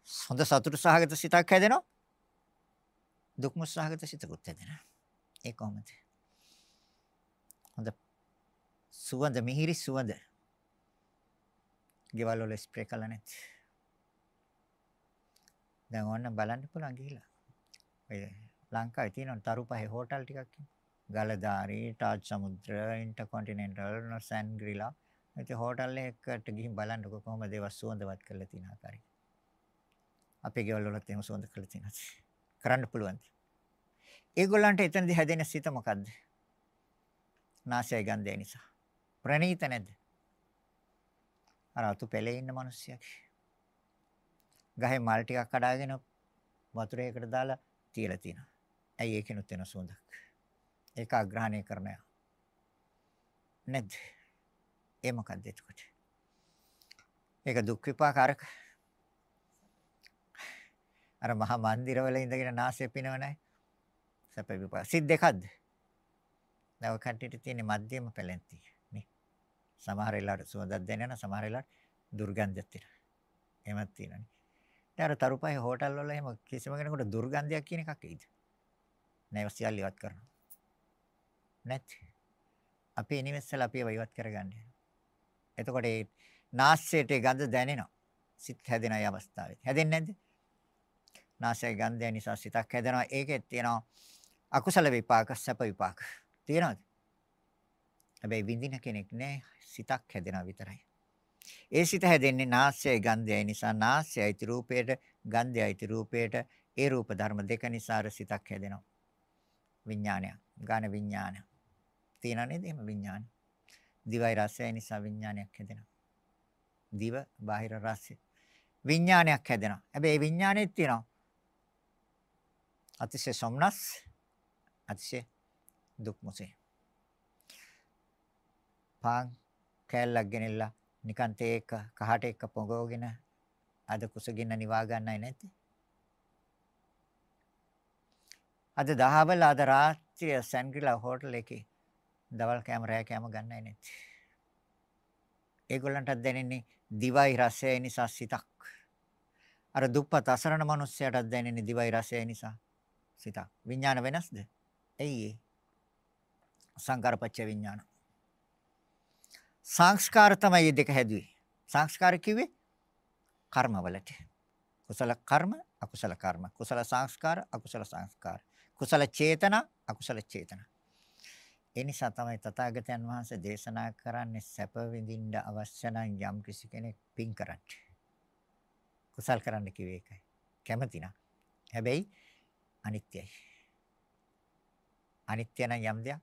හොඳ සතුට සහගත සිතක් හැදෙනවා. දුක්ම සහගත සිතකුත් හැදෙනවා. ඒ කොහොමද? හොඳ සුවඳ මිහිරි සුවඳ. ගෙවල් වල ස්ප්‍රේ කළා නැති. දැන් ඕන්න බලන්න පුළුවන් ගිහිලා. ඔය ලංකාවේ තියෙන තරු පහේ හෝටල් ටිකක් ගලදාරි, ටාජ් සමුද්‍ර, ඉන්ටර්කොන්ටිනෙන්ටල්, නොසැන්ග්‍රිලා. ඉතින් හෝටල් එකකට ගිහින් බලන්නකො කොහොමද ඒවා සුවඳවත් කරලා තියෙන ආකාරය. අපේ ගෙවල් වලත් එහෙම සුවඳ කරලා තියෙනවා. කරන්න පුළුවන්. ඒගොල්ලන්ට එතනදී හැදෙන සිත මොකද්ද? නාසය ගන්ධය නිසා. ප්‍රණීත නැද්ද? අර අතු පෙළේ ඉන්න මිනිස්සුගේ. ගහේ මල් ටිකක් කඩාගෙන වතුරේකට දාලා තියලා තියෙනවා. ඇයි ඒකෙනුත් වෙන සුවඳක්? ඒක අග්‍රහණය කරනවා. නැද්ද? ඒ මොකද්ද එතකොට? ඒක දුක් විපාකාරක. අර මහා මන්දිරවල ඉඳගෙන නාසය පිනවනයි. සැප විපාක. සිත් දෙකක්ද? නව කට්ටියට තියෙන මධ්‍යම පැලැන්ති නේ. සමහර වෙලාවට සුවඳක් දැනෙනවා සමහර වෙලාවට දුර්ගන්ධයක් තියෙනවා. එහෙමත් තියෙනවානේ. දැන් අර තරුපහේ හෝටල් වල එහෙම කිසිම කෙනෙකුට දුර්ගන්ධයක් කියන එකක් එයිද? නෑ සියල්ල ඉවත් කරනවා. නැත්. අපි ඉනිමෙස්සල අපි ඒව ඉවත් කරගන්න. එතකොට ඒ නාස්‍යයට ගඳ දැනෙනවා. සිත් හැදෙන අය අවස්ථාවේ. හැදෙන්නේ නැද්ද? නාසයේ ගන්ධය නිසා සිතක් හැදෙනවා. ඒකෙත් තියෙනවා අකුසල විපාක, සැප විපාක. තියෙනවද? හැබැයි විඳින කෙනෙක් නෑ. සිතක් හැදෙනවා විතරයි. ඒ සිත හැදෙන්නේ නාසයයි ගන්ධයයි නිසා නාසයයි රූපයට, ගන්ධයයි රූපයට, ඒ රූප ධර්ම දෙක නිසා සිතක් හැදෙනවා. විඥානය, ඝන විඥානය. තියෙනව නේද එහෙම විඥානය? දිවයි රසයයි නිසා විඥානයක් හැදෙනවා. දිව බාහිර රසය. විඥානයක් හැදෙනවා. හැබැයි විඥානෙත් තියෙනවා. අතිශය සොම්නස් අතිශය දුක් මොසේ. පාන් කෑල්ලක් ගෙනilla නිකන් තේ එක කහට එක පොඟවගෙන අද කුසගින්න නිවා ගන්නයි නැති. අද දහවල අද රාත්‍රිය සැන්ග්‍රිලා හෝටල් එකේ දවල් කෑම රෑ කෑම ගන්නයි නැති. ඒගොල්ලන්ටත් දැනෙන්නේ දිවයි රසයයි නිසා සිතක්. අර දුප්පත් අසරණ මිනිස්සයාටත් දැනෙන්නේ දිවයි රසයයි නිසා සිතක්. විඥාන වෙනස්ද? ඇයි ඒ? සංකාරපච්ච විඥාන. සංස්කාර තමයි දෙක හැදුවේ. සංස්කාර කිව්වේ කර්මවලට. කුසල කර්ම, අකුසල කර්ම. කුසල සංස්කාර, අකුසල සංස්කාර. කුසල චේතන, අකුසල චේතන. ඒ නිසා තමයි තථාගතයන් වහන්සේ දේශනා කරන්නේ සැප විඳින්න අවශ්‍ය නම් යම් කිසි කෙනෙක් පින් කරන්න. කුසල් කරන්න කිව්වේ ඒකයි. කැමති නම්. හැබැයි අනිත්‍යයි. අනිත්‍ය නම් යම් දෙයක්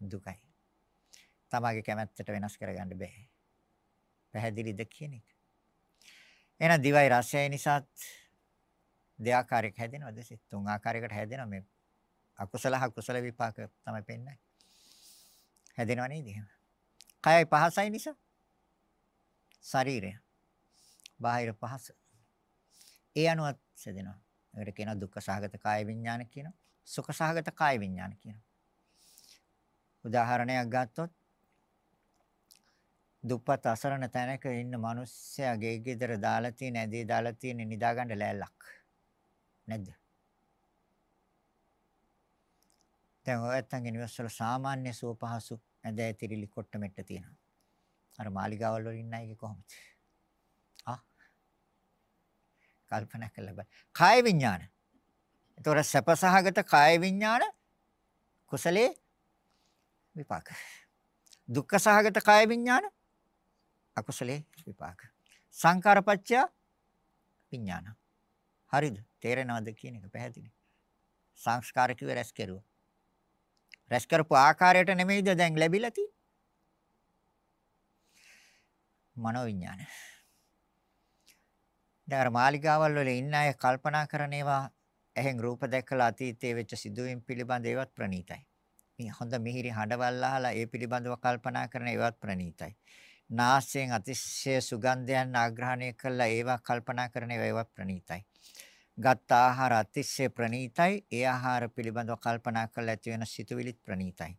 දුකයි. තමාගේ කැමැත්තට වෙනස් කරගන්න බෑ. පැහැදිලිද කියන එක. එහෙනම් දිවයි රසයයි නිසාත් දෙආකාරයක හැදෙනවද? තුන් ආකාරයකට හැදෙනවා මේ අකුසල අකුසල විපාක තමයි පෙන්නන්නේ. හැදෙනව නේද එහෙම? කයයි පහසයි නිසා ශරීරය බාහිර පහස ඒ අනුවත් හැදෙනවා. ඒකට කියනවා දුක්ඛ සහගත කාය විඥාන කියනවා. සුඛ සහගත කාය විඥාන කියනවා. උදාහරණයක් ගත්තොත් දුප්පත් අසරණ තැනක ඉන්න මිනිස්සයා ගේ ගෙදර දාලා තියෙන ඇදී දාලා තියෙන නිදාගන්න ලෑල්ලක් නැද්ද? දැන් ඔයත්තන්ගේ නිවස් වල සාමාන්‍ය සුව පහසු ඇඳ ඇතිරිලි කොට්ට මෙට්ට තියෙනවා. අර මාලිගාවල් වල ඉන්න අයගේ කොහොමද? ආ කල්පනා කරලා බලන්න. කාය විඥාන. ඒතොර සැපසහගත කාය විඥාන කුසලේ විපාක. දුක්ඛ සහගත කාය විඥාන අකුසලේ විපාක. සංකාරපච්චය විඥාන. හරිද? තේරෙනවද කියන එක පැහැදිලි. සංස්කාර කිව්ව රැස් කෙරුවා. රැස් කරපු ආකාරයට නෙමෙයිද දැන් ලැබිලා තියෙන්නේ? මනෝ විඥාන. දැන් මාලිගාවල් වල ඉන්න අය කල්පනා කරන ඒවා එහෙන් රූප දැකලා අතීතයේ වෙච්ච සිදුවීම් පිළිබඳ ඒවත් ප්‍රණීතයි. මේ හොඳ මිහිරි හඬවල් අහලා ඒ පිළිබඳව කල්පනා කරන ඒවත් ප්‍රණීතයි. නාසයෙන් අතිශය සුගන්ධයන් ආග්‍රහණය කළා ඒවා කල්පනා කරන ඒවා ප්‍රණීතයි. ගත් ආහාර අතිශය ප්‍රණීතයි. ඒ ආහාර පිළිබඳව කල්පනා කරලා ඇති වෙන සිතුවිලිත් ප්‍රණීතයි.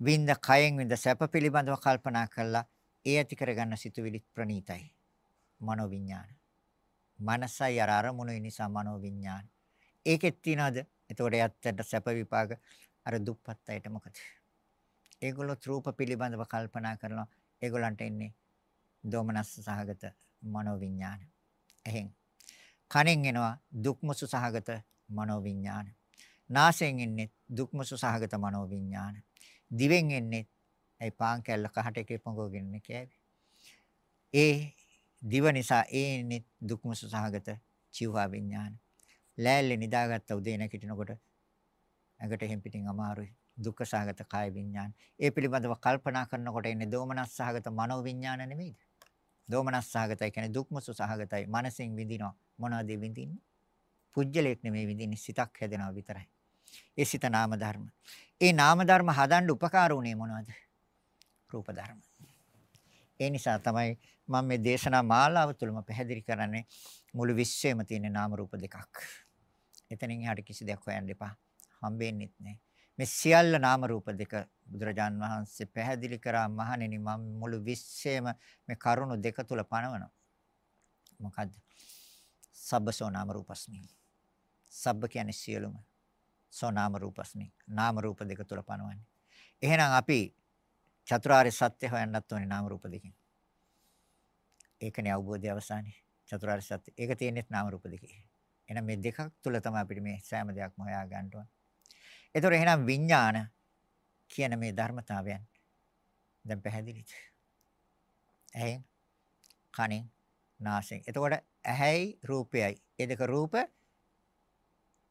විඳ කයෙන් විඳ සැප පිළිබඳව කල්පනා කළා ඒ ඇති කරගන්න සිතුවිලිත් ප්‍රණීතයි. මනෝ විඥාන. මනසයි අර අරමුණු නිසා මනෝ විඥාන. ඒකෙත් තියනද? එතකොට යත්තට සැප විපාක අර දුප්පත් අයට මොකද? ඒගොල්ලෝ රූප පිළිබඳව කල්පනා කරනවා. ඒගොල්ලන්ට එන්නේ දෝමනස් සහගත මනෝවිඤ්ඤාණ. එහෙන් කනෙන් එනවා දුක්මුසු සහගත මනෝවිඤ්ඤාණ. නාසයෙන් එන්නේ දුක්මුසු සහගත මනෝවිඤ්ඤාණ. දිවෙන් එන්නේ ඒ පාන් කැල්ල කහට එකේ පොඟවගෙන කෑවේ. ඒ දිව නිසා ඒ එන්නේ දුක්මුසු සහගත චිවහා විඤ්ඤාණ. ලෑල්ලේ නිදාගත්ත උදේ නැගිටිනකොට ඇඟට එහෙම් පිටින් අමාරුයි. දුක්ඛ සහගත කාය විඥාන. ඒ පිළිබඳව කල්පනා කරනකොට එන්නේ දෝමනස් සහගත මනෝ විඥාන නෙමෙයිද? දෝමනස් සහගතයි කියන්නේ දුක්මසු සහගතයි. මනසින් විඳිනවා. මොනවද විඳින්නේ? පුජ්‍යලයක් නෙමෙයි විඳින්නේ සිතක් හැදෙනවා විතරයි. ඒ සිත නාම ධර්ම. ඒ නාම ධර්ම හදන්න උපකාර උනේ මොනවද? රූප ධර්ම. ඒ නිසා තමයි මම මේ දේශනා මාලාව තුළම පැහැදිලි කරන්නේ මුළු විශ්වයේම තියෙන නාම රූප දෙකක්. එතනින් එහාට කිසි දෙයක් හොයන්න එපා. හම්බෙන්නෙත් නැහැ. මේ සියල්ල නාම රූප දෙක බුදුරජාන් වහන්සේ පැහැදිලි කරා මහණෙනි මම මුළු විශ්වයේම මේ කරුණු දෙක තුල පනවනවා. මොකද්ද? සබ්බසෝ නාම රූපස්මි. සබ්බ කියන්නේ සියලුම. සෝ නාම රූපස්මි. නාම රූප දෙක තුල පනවන්නේ. එහෙනම් අපි චතුරාර්ය සත්‍ය හොයන්නත් ඕනේ නාම රූප දෙකෙන්. ඒකනේ අවබෝධය අවසානයේ. චතුරාර්ය සත්‍ය. ඒක තියෙන්නේ නාම රූප දෙකේ. එහෙනම් මේ දෙකක් තුල තමයි අපිට මේ සෑම දෙයක්ම හොයා ගන්න ඕනේ. ඒතොර එහෙනම් විඥාන කියන මේ ධර්මතාවයන් දැන් පැහැදිලිද? ඇහෙන්, කනෙන්, නාසයෙන්. එතකොට ඇහැයි රූපයයි. ඒ දෙක රූප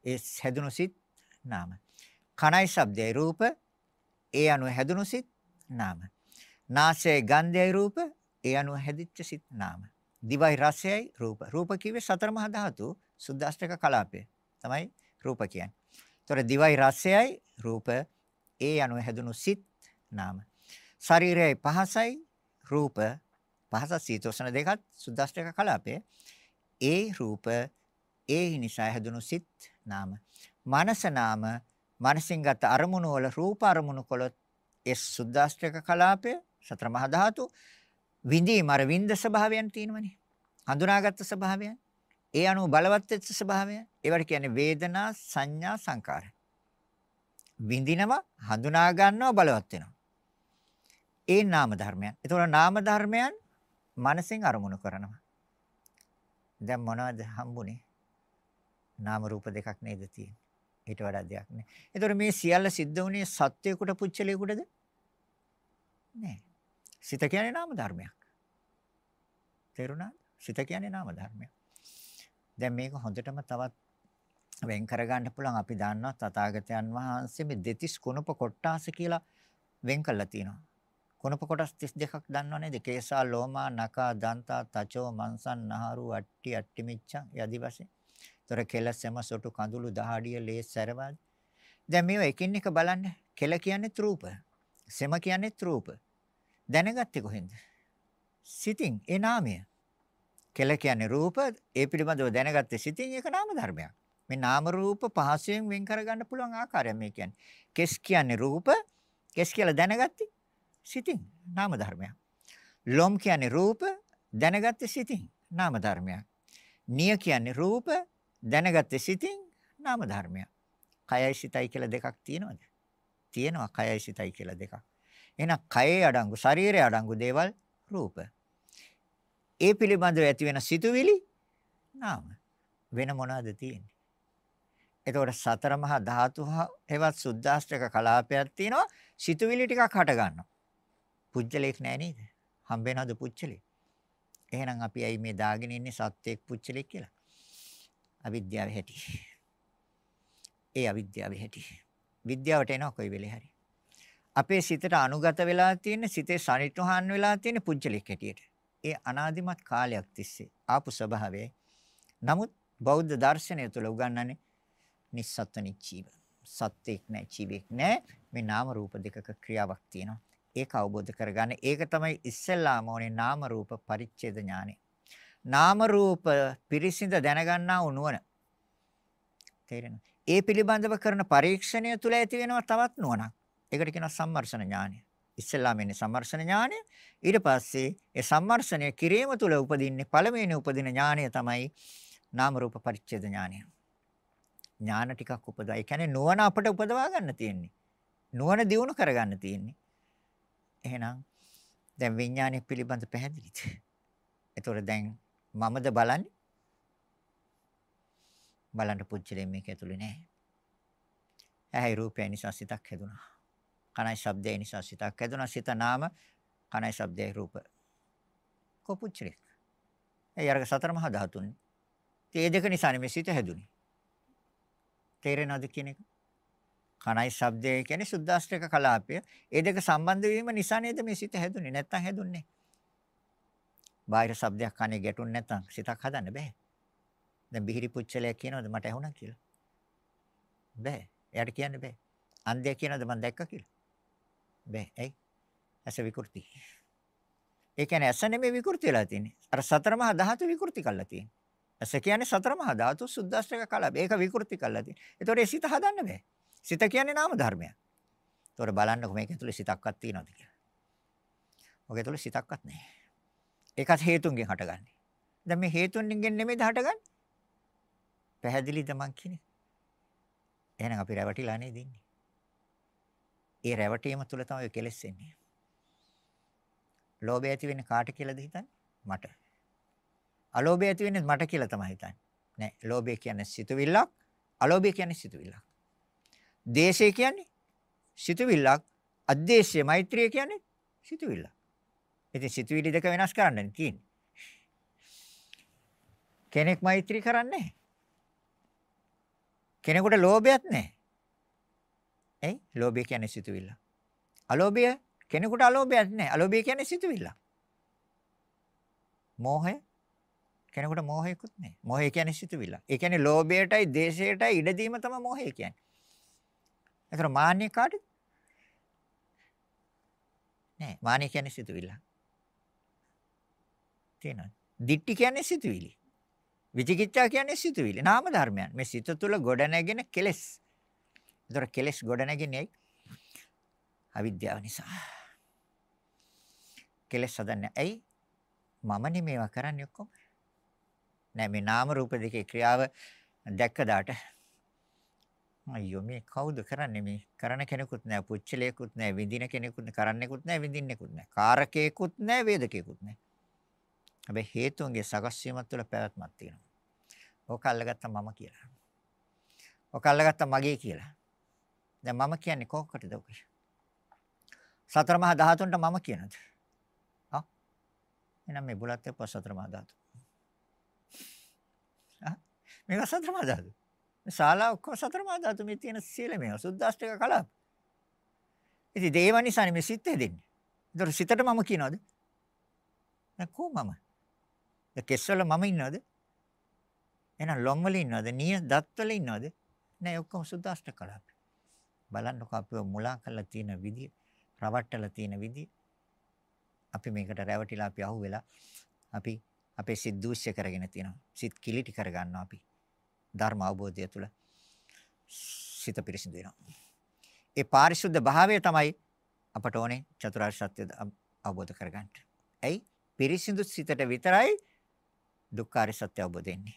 ඒ හැදුණු සිත් නාම. කනයි ශබ්දයයි රූප ඒ අනුව හැදුණු සිත් නාම. නාසයයි ගන්ධයයි රූප ඒ අනුව හැදිච්ච සිත් නාම. දිවයි රසයයි රූප. රූප කිව්වේ සතර මහා ධාතු සුද්දාෂ්ටක කලාපය. තමයි රූප කියන්නේ. ඒතොර දිවයි රසයයි රූප ඒ අනුව හැදුණු සිත් නාම. ශරීරයයි පහසයි රූප පහස සීතෝෂණ දෙකත් සුද්දාෂ්ටක කලාපය. ඒ රූප ඒ නිසා හැදුණු සිත් නාම. මනස නාම මනසින් ගත අරමුණු වල රූප අරමුණු කොළොත් ඒ සුද්දාෂ්ටක කලාපය සතර මහා ධාතු විඳීම අර විඳ ස්වභාවයන් තියෙනවනේ. හඳුනාගත්ත ස්වභාවයන්. ඒ අනුව බලවත් වෙච්ච ස්වභාවය. ඒවට කියන්නේ වේදනා සංඥා සංකාර. විඳිනවා හඳුනා ගන්නවා බලවත් වෙනවා. ඒ නාම ධර්මයන්. ඒතකොට නාම ධර්මයන් මනසෙන් අරමුණු කරනවා. දැන් මොනවද හම්බුනේ? නාම රූප දෙකක් නේද තියෙන්නේ. ඊට වඩා දෙයක් නෑ. ඒතකොට මේ සියල්ල සිද්ධ වුණේ සත්වයකට පුච්චලයකටද? නෑ. සිත කියන්නේ නාම ධර්මයක්. තේරුණාද? සිත කියන්නේ නාම ධර්මයක්. දැන් මේක හොඳටම තවත් වෙන් කරගන්න පුළුවන් අපි දන්නවා තථාගතයන් වහන්සේ මේ දෙතිස් කුණප කොට්ටාස කියලා වෙන් කළා තියෙනවා. කුණප කොටස් 32ක් දන්නව නේද? කේසා ලෝමා නකා දන්තා තචෝ මන්සන් නහරු අට්ටි අට්ටි මිච්ඡං යදි වශයෙන්. තොර කෙල සෙම සොටු කඳුළු දහඩිය ලේ සැරවාද. දැන් මේව එකින් එක බලන්න. කෙල කියන්නේ රූප. සෙම කියන්නේ රූප. දැනගත්තේ කොහෙන්ද? සිතින් ඒ නාමය. කෙල කියන්නේ රූප, ඒ පිළිබඳව දැනගත්තේ සිතින් ඒක නාම ධර්මයක්. මේ නාම රූප පහසෙන් වෙන් කරගන්න පුළුවන් ආකාරය මේ කියන්නේ. කෙස් කියන්නේ රූප, කෙස් කියලා දැනගත්තේ සිතින් නාම ධර්මයක්. ලොම් කියන්නේ රූප, දැනගත්තේ සිතින් නාම ධර්මයක්. නිය කියන්නේ රූප, දැනගත්තේ සිතින් නාම ධර්මයක්. කයයි සිතයි කියලා දෙකක් තියෙනවද? තියෙනවා කයයි සිතයි කියලා දෙකක්. එහෙනම් කයේ අඩංගු ශරීරයේ අඩංගු දේවල් රූප. ඒ පිළිබඳව ඇති වෙන සිතුවිලි නාම. වෙන මොනවද තියෙන්නේ? එතකොට සතර මහා ධාතු හේවත් සුද්දාෂ්ටක කලාපයක් තියෙනවා සිතුවිලි ටිකක් හට ගන්නවා. පුජ්‍යලෙක් නෑ නේද? හම්බෙනවද පුච්චලෙක්? එහෙනම් අපි ඇයි මේ දාගෙන ඉන්නේ සත්‍යයක් පුච්චලෙක් කියලා? අවිද්‍යාවේ හැටි. ඒ අවිද්‍යාවේ හැටි. විද්‍යාවට එනවා කොයි වෙලේ හරි. අපේ සිතට අනුගත වෙලා තියෙන සිතේ සනිටුහන් වෙලා තියෙන පුජ්‍යලෙක් හැටියට. ඒ අනාදිමත් කාලයක් තිස්සේ ආපු ස්වභාවය. නමුත් බෞද්ධ දර්ශනය තුළ උගන්වන්නේ නිස්සත්ත්ව නිචීව. සත්‍යෙක් නැහැ, ජීවෙක් නැහැ. මේ නාම රූප දෙකක ක්‍රියාවක් තියෙනවා. ඒක අවබෝධ කරගන්න. ඒක තමයි ඉස්සෙල්ලාම ඕනේ නාම රූප පරිච්ඡේද ඥානෙ. නාම රූප පිරිසිඳ දැනගන්නා උනුවන. තේරෙනවද? ඒ පිළිබඳව කරන පරීක්ෂණය තුළ ඇති වෙනවා තවත් නුවණක්. ඒකට කියනවා සම්මර්ෂණ ඥානය. ඉස්සෙල්ලාම එන්නේ සම්මර්ෂණ ඥානය. ඊට පස්සේ ඒ සම්මර්ෂණය කිරීම තුළ උපදින්නේ පළවෙනි උපදින ඥානය තමයි නාම රූප පරිච්ඡේද ඥානය. ඥාන ටිකක් උපදවා. ඒ කියන්නේ නුවණ අපට උපදවා ගන්න තියෙන්නේ. නුවණ දියුණු කරගන්න තියෙන්නේ. එහෙනම් දැන් විඥානය පිළිබඳ පැහැදිලිද? එතකොට දැන් මමද බලන්නේ? බලන්න පුච්චලෙ මේක ඇතුලේ නෑ. ඇයි රූපය නිසා සිතක් හැදුනා. කනයි ශබ්දය නිසා සිතක් හැදුනා. සිත නාම කනයි ශබ්දයයි රූප. කොපුච්චලෙක්. ඒ අරක සතර මහා ධාතුන්. ඒ දෙක නිසා නෙමෙයි සිත හැදුනේ. තේරෙනවද කියන එක? කනයි ශබ්දය කියන්නේ සුද්දාස්ත්‍රික කලාපය. ඒ දෙක සම්බන්ධ වීම නිසා නේද මේ සිත හැදුනේ. නැත්තම් හැදුන්නේ බාහිර ශබ්දයක් කනේ ගැටුනේ නැත්තම් සිතක් හදන්න බෑ. දැන් බිහිරි පුච්චලයක් කියනවද මට ඇහුණා කියලා? බෑ. එයාට කියන්න බෑ. අන්ධයා කියනවද මම දැක්කා කියලා? බෑ. ඇයි? ඇස විකෘති. ඒ කියන්නේ ඇස නෙමෙයි විකෘති වෙලා තියෙන්නේ. අර සතර මහා ධාතු විකෘති කළා තියෙන්නේ. ඇස කියන්නේ සතර මහා ධාතු සුද්දාස්ත්‍රක කලාප. ඒක විකෘති කළා තියෙන්නේ. ඒතකොට ඒ සිත හදන්න බෑ. සිත කියන්නේ නාම ධර්මයක්. ඒතකොට බලන්නකො මේක ඇතුලේ සිතක්වත් තියෙනවද කියලා. ඔක ඇතුලේ සිතක්වත් නැහැ. ඒකත් හේතුන්ගෙන් හටගන්නේ. දැන් මේ හේතුන්ගෙන් නෙමෙයිද හටගන්නේ? පැහැදිලිද මං කියන්නේ? එහෙනම් අපි රැවටිලා නේද ඉන්නේ? ඒ රැවටීම තුල තමයි කෙලෙස් එන්නේ. ලෝභය ඇති වෙන්නේ කාට කියලාද හිතන්නේ? මට. අලෝභය ඇති වෙන්නේ මට කියලා තමයි හිතන්නේ. නෑ. ලෝභය කියන්නේ සිතුවිල්ලක්, අලෝභය කියන්නේ සිතුවිල්ලක්. දේශය කියන්නේ සිතුවිල්ලක්, අද්දේශය මෛත්‍රිය කියන්නේ සිතුවිල්ලක්. ඉතින් සිතුවිලි දෙක වෙනස් කරන්න තියෙන්නේ. කෙනෙක් මෛත්‍රී කරන්නේ කෙනෙකුට ලෝභයක් නැහැ. එයි ලෝභය කියන්නේ සිතුවිල්ල. අලෝභය කෙනෙකුට අලෝභයක් නැහැ. අලෝභය කියන්නේ සිතුවිල්ල. මෝහය කෙනෙකුට මෝහයකුත් නැහැ. මෝහය කියන්නේ සිතුවිල්ල. ඒ කියන්නේ ලෝභයටයි, දේශයටයි ඉඩ දීම තමයි මෝහය කියන්නේ. ඒතර මාන්නය කාටද? නෑ මාන්නය කියන්නේ සිතුවිල්ල. තේනවද? දිට්ටි කියන්නේ සිතුවිලි. විචිකිච්ඡා කියන්නේ සිතුවිලි. නාම ධර්මයන්. මේ සිත තුළ ගොඩ නැගෙන කෙලෙස්. ඒතර කෙලෙස් ගොඩ නැගෙන්නේ අවිද්‍යාව නිසා. කෙලෙස් හදන්නේ ඇයි? මම නෙමේවා කරන්නේ ඔක්කොම. නෑ මේ නාම රූප දෙකේ ක්‍රියාව දැක්ක දාට අයියෝ මේ කවුද කරන්නේ මේ කරන කෙනෙකුත් නෑ පුච්චලයකුත් නෑ විඳින කෙනෙකුත් කරන්නෙකුත් නෑ විඳින්නෙකුත් නෑ කාරකේකුත් නෑ වේදකේකුත් නෑ හැබැයි හේතුන්ගේ සකස් වීමත් තුළ පැවැත්මක් තියෙනවා. ඕක අල්ලගත්තා මම කියලා. ඕක අල්ලගත්තා මගේ කියලා. දැන් මම කියන්නේ කොහොකටද ඔක? සතර මහා ධාතුන්ට මම කියනද? ආ? එහෙනම් මේ බුලත් එක්ක සතර මහා ධාතු. ආ? මේක සතර මහා ධාතු. මේ ශාලා ඔක්කොම සතර මහා ධාතු මේ තියෙන සීල මේ සුද්දාෂ්ටක කලාප. ඉතින් දේව නිසානේ මේ සිත් හැදෙන්නේ. ඒතර සිතට මම කියනවද? දැන් කො මම? දැන් කෙස්වල මම ඉන්නවද? එහෙනම් ලොම් වල ඉන්නවද? නිය දත් වල ඉන්නවද? නෑ ඔක්කොම සුද්දාෂ්ට කලාප. බලන්නකො අපිව මුලා කරලා තියෙන විදිය, රවට්ටලා තියෙන විදිය. අපි මේකට රැවටිලා අපි අහුවෙලා අපි අපේ සිත් දූෂ්‍ය කරගෙන තියෙනවා. සිත් කිලිටි කරගන්නවා අපි. ධර්ම අවබෝධය තුළ සිත පිරිසිදු වෙනවා. ඒ පාරිශුද්ධ භාවය තමයි අපට ඕනේ චතුරාර්ය සත්‍ය අවබෝධ කරගන්න. ඇයි? පිරිසිදු සිතට විතරයි දුක්ඛාරය සත්‍ය අවබෝධ වෙන්නේ.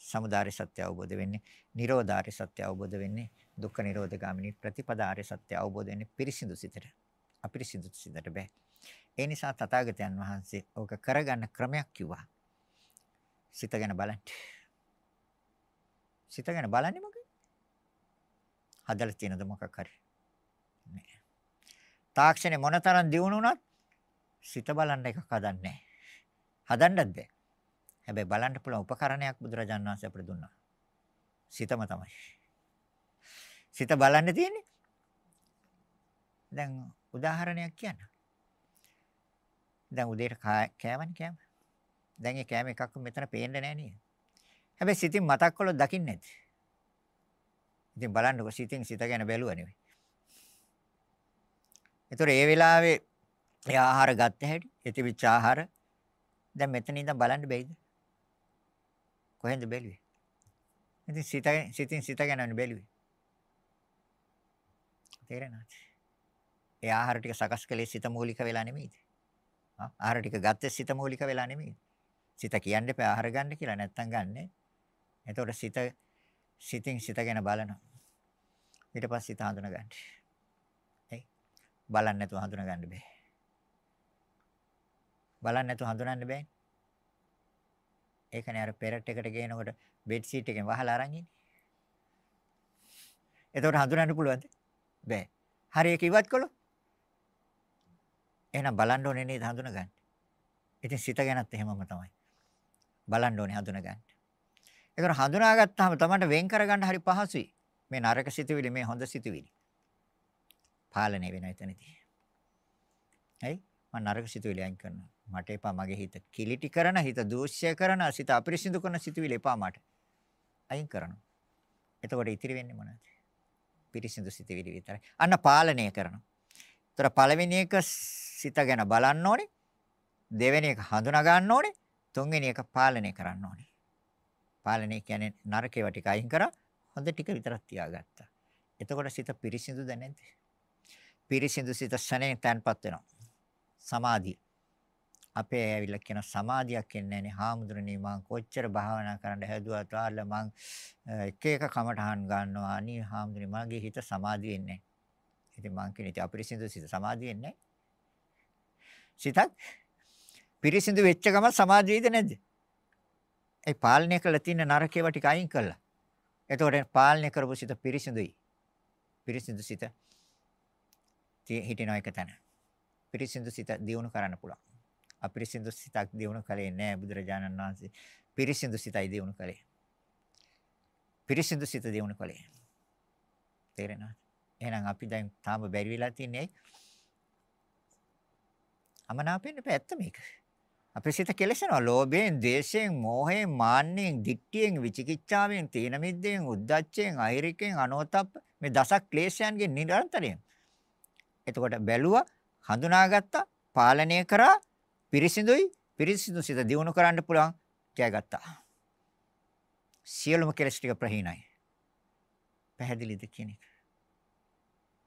සමුදාය සත්‍ය අවබෝධ වෙන්නේ. නිරෝධාරය සත්‍ය අවබෝධ වෙන්නේ. දුක්ඛ නිරෝධ ගාමිනී ප්‍රතිපදාරය සත්‍ය අවබෝධ වෙන්නේ පිරිසිදු සිතට. අපිරිසිදු සිතට බෑ. ඒ නිසා තථාගතයන් වහන්සේ ඕක කරගන්න ක්‍රමයක් කිව්වා. සිත ගැන බලන්න. සිත ගැන බලන්නේ මොකද? හදලා තියෙනද මොකක් හරි? නෑ. තාක්ෂණය මොනතරම් දියුණු වුණත් සිත බලන්න එකක් හදන්නේ නැහැ. හදන්නත් බෑ. හැබැයි බලන්න පුළුවන් උපකරණයක් බුදුරජාණන් වහන්සේ අපිට දුන්නා. සිතම තමයි. සිත බලන්න තියෙන්නේ. දැන් උදාහරණයක් කියන්න. දැන් උදේට කෑමනේ කෑම. දැන් ඒ කෑම එකක් මෙතන පේන්නේ නැහැ නේද? හැබැයි සිතින් මතක් කළොත් දකින්නේ නැති. ඉතින් බලන්නකො සිතින් සිත ගැන බැලුවා නෙවෙයි. ඒතර ඒ වෙලාවේ ඒ ආහාර ගත්ත හැටි, එතිවිච්ච ආහාර දැන් මෙතන ඉඳන් බලන්න බැයිද? කොහෙන්ද බැලුවේ? ඉතින් සිත සිතින් සිත ගැනනේ බැලුවේ. තේරෙනවද? ඒ ආහාර ටික සකස් කළේ සිත මූලික වෙලා නෙමෙයිද? ආහාර ටික ගත්තේ සිත මූලික වෙලා නෙමෙයිද? සිත කියන්න එපා ආහාර ගන්න කියලා නැත්තම් ගන්න. එතකොට සිත සිතින් සිත ගැන බලනවා. ඊට පස්සේ සිත හඳුන ගන්න. එයි බලන්න නැතුව හඳුන ගන්න බෑ. බලන්න නැතුව හඳුනන්න බෑනේ. ඒකනේ අර පෙරට් එකට ගේනකොට බෙඩ් සීට් එකෙන් වහලා අරන් ඉන්නේ. එතකොට හඳුනන්න පුළුවන්ද? බෑ. හරි ඒක ඉවත් කළොත් එහෙනම් බලන්න ඕනේ නේද හඳුනගන්න. ඉතින් සිත ගැනත් එහෙමම තමයි. බලන්න ඕනේ හඳුනගන්න. ඒකර හඳුනාගත්තාම තමයි වෙන් කරගන්න හරි පහසුයි. මේ නරක සිතුවිලි මේ හොඳ සිතුවිලි. පාලනය වෙන එතනදී. හයි මම නරක සිතුවිලි අයින් කරනවා. මට එපා මගේ හිත කිලිටි කරන හිත දූෂ්‍ය කරන සිත අපිරිසිදු කරන සිතුවිලි එපා මට. අයින් කරනවා. එතකොට ඉතිරි වෙන්නේ මොනවද? පිරිසිදු සිතුවිලි විතරයි. අන්න පාලනය කරනවා. ඒතර පළවෙනි එක සිත ගැන බලන්න ඕනේ. දෙවෙනි එක හඳුනා ගන්න ඕනේ. තුන්වෙනි එක පාලනය කරන්න ඕනේ. පාලනය කියන්නේ නරකේව ටික අයින් කරා හොඳ ටික විතරක් තියාගත්තා. එතකොට සිත පිරිසිදුද නැද්ද? පිරිසිදු සිත ශනේ තැන්පත් වෙනවා. සමාධිය. අපේ ඇවිල්ලා කියන සමාධියක් එන්නේ නැනේ. හාමුදුරනේ මං කොච්චර භාවනා කරන්න හැදුවත් ආල්ලා මං එක එක කමටහන් ගන්නවා. අනී හාමුදුරනේ මගේ හිත සමාධිය වෙන්නේ නැහැ. ඉතින් මං කියන ඉතින් අපිරිසිදු සිත සමාධිය වෙන්නේ නැහැ. සිතක් පිරිසිදු වෙච්ච ගමන් සමාධියද නැද්ද? ඒ පාලනය කළ තියෙන නරකේව ටික අයින් කළා. එතකොට පාලනය කරපු සිත පිරිසිදුයි. පිරිසිදු සිත හිටින එක තැන. පිරිසිදු සිත දියුණු කරන්න පුළුවන්. අපිරිසිදු සිතක් දියුණු කලේ නෑ බුදුරජාණන් වහන්සේ. පිරිසිදු සිතයි දියුණු කලේ. පිරිසිදු සිත දියුණු කලේ. තේරෙනවද? එහෙනම් අපි දැන් තාම බැරි වෙලා තින්නේ අමනාපෙන්න බෑ ඇත්ත මේක. අපේ සිත කෙලසෙනවා. ලෝභයෙන්, ද්වේෂයෙන්, මෝහයෙන්, මාන්නෙන්, දික්තියෙන්, විචිකිච්ඡාවෙන්, තීන මිද්දෙන්, උද්ධච්චයෙන්, අහිරිකෙන්, අනෝතප්ප මේ දසක් ක්ලේශයන්ගෙන් නිරන්තරයෙන්. එතකොට බැලුවා, හඳුනාගත්තා, පාලනය කරා, පිරිසිදුයි, පිරිසිදු සිත දියුණු කරන්න පුළුවන් ජයගත්තා. සියලුම කෙලස් ටික ප්‍රහීනයි. පැහැදිලිද කියන එක.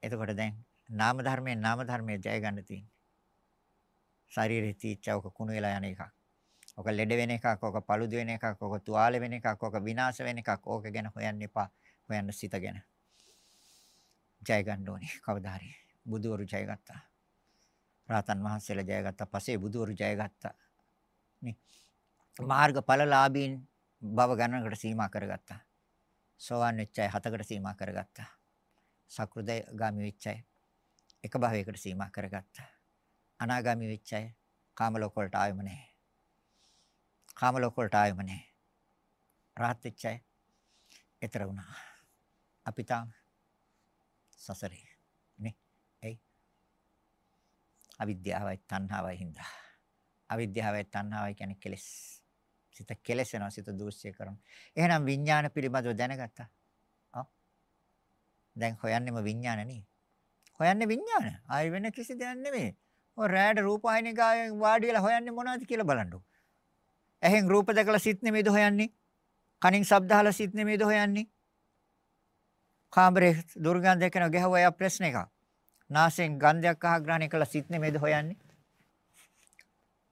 එතකොට දැන් නාම ධර්මයෙන් නාම ධර්මයේ ජය ගන්න තියෙන්නේ. ශරීරෙ තීච්ච ඔක කුණු වෙලා යන එකක්. ඔක ලෙඩ වෙන එකක්, ඔක paludu වෙන එකක්, ඔක තුවාල වෙන එකක්, ඔක විනාශ වෙන එකක්. ඕක ගැන හොයන්න එපා. හොයන්න සිත ගැන. ජය ගන්න ඕනේ කවදා හරි. බුදුවරු ජය ගත්තා. රාතන් වහන්සේලා ජය ගත්තා. පස්සේ බුදුවරු ජය ගත්තා. නේ. මාර්ගඵලලාභීන් භව ගණනකට සීමා කරගත්තා. සෝවන් වෙච්ච අය හතකට සීමා කරගත්තා. සකෘදය ගාමි වෙච්ච අය එක භවයකට සීමා කරගත්තා. අනාගාමි වෙච්ච අය කාම ලෝක වලට ආවෙම නැහැ. කාම ලෝක වලට ආවෙම නැහැ. රාහත් වෙච්ච අය ඈතර වුණා. අපි තාම සසරේ නේ. එයි. අවිද්‍යාවයි තණ්හාවයි හින්දා. අවිද්‍යාවයි තණ්හාවයි කියන්නේ කෙලෙස්. සිත කෙලෙසනවා සිත දූෂ්‍ය කරනවා. එහෙනම් විඥාන පිළිබඳව දැනගත්තා. ආ. දැන් හොයන්නෙම විඥාන නේ. හොයන්නේ විඥාන. ආයි වෙන කිසි දෙයක් නෙමෙයි. ඔය රෑට රූපවාහිනිය ගායෙන් වාඩි වෙලා හොයන්නේ මොනවද කියලා බලන්නකො. ඇහෙන් රූප දැකලා සිත් නෙමෙයිද හොයන්නේ? කනින් ශබ්ද අහලා සිත් නෙමෙයිද හොයන්නේ? කාමරේ දුර්ගන්ධ කරන ගැහුවා යා ප්‍රශ්න එකක්. නාසයෙන් ගන්ධයක් අහග්‍රහණය කළා සිත් නෙමෙයිද හොයන්නේ?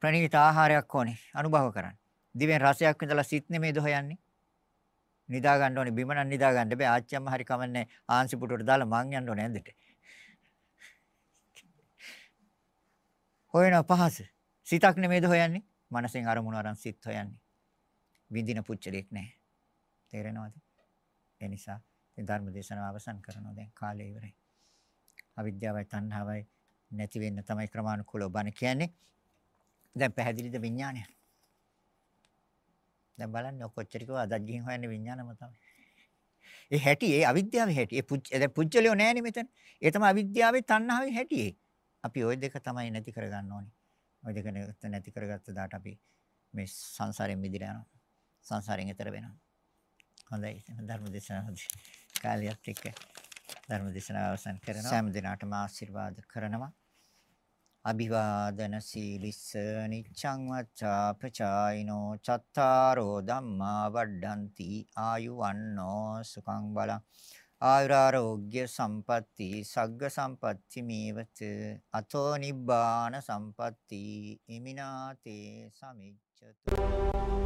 ප්‍රණීත ආහාරයක් ඕනේ අනුභව කරන්න. දිවෙන් රසයක් විඳලා සිත් නෙමෙයිද හොයන්නේ? නිදා ගන්න ඕනේ බිම නම් නිදා ගන්න බෑ ආච්චියම්ම හරි කමන්නේ ආන්සි පුටුවට දාලා මං යන්න ඕනේ ඇඳට. හොයන පහස. සිතක් නෙමෙයිද හොයන්නේ? මනසෙන් අරමුණු අරන් සිත් හොයන්නේ. විඳින පුච්චලයක් නැහැ. තේරෙනවද? ඒ නිසා මේ ධර්ම දේශනාව අවසන් කරනවා දැන් කාලය ඉවරයි. අවිද්‍යාවයි තණ්හාවයි නැති වෙන්න තමයි ක්‍රමානුකූලව බණ කියන්නේ. දැන් පැහැදිලිද විඥානය? දැන් බලන්න කොච්චර කිව්ව අදත් ගිහින් හොයන්නේ විඥානම තමයි. ඒ හැටි ඒ අවිද්‍යාවේ හැටි. ඒ පුච්ච දැන් පුච්චලියෝ නෑනේ මෙතන. ඒ තමයි අවිද්‍යාවේ තණ්හාවේ හැටි ඒ. අපි ওই දෙක තමයි නැති කරගන්න ඕනේ. ওই දෙක නැති කරගත්ත දාට අපි මේ සංසාරයෙන් මිදලා යනවා. සංසාරයෙන් එතර වෙනවා. හොඳයි. ධර්ම දේශනාවදී කාලයත් එක්ක ධර්ම දේශනාව අවසන් කරනවා. සෑම දිනකටම ආශිර්වාද කරනවා. අභිවාදන සීලිස්ස නිච්ඡං වච්චා ප්‍රචායිනෝ චත්තාරෝ ධම්මා වඩ්ඩಂತಿ ආයුවන්නෝ සුඛං බලං ආයුරාෝග්‍ය සම්පatti සග්ග සම්පatti මේවත අතෝ නිබ්බාන සම්පatti ඉමිනාතේ සමිච්ඡතු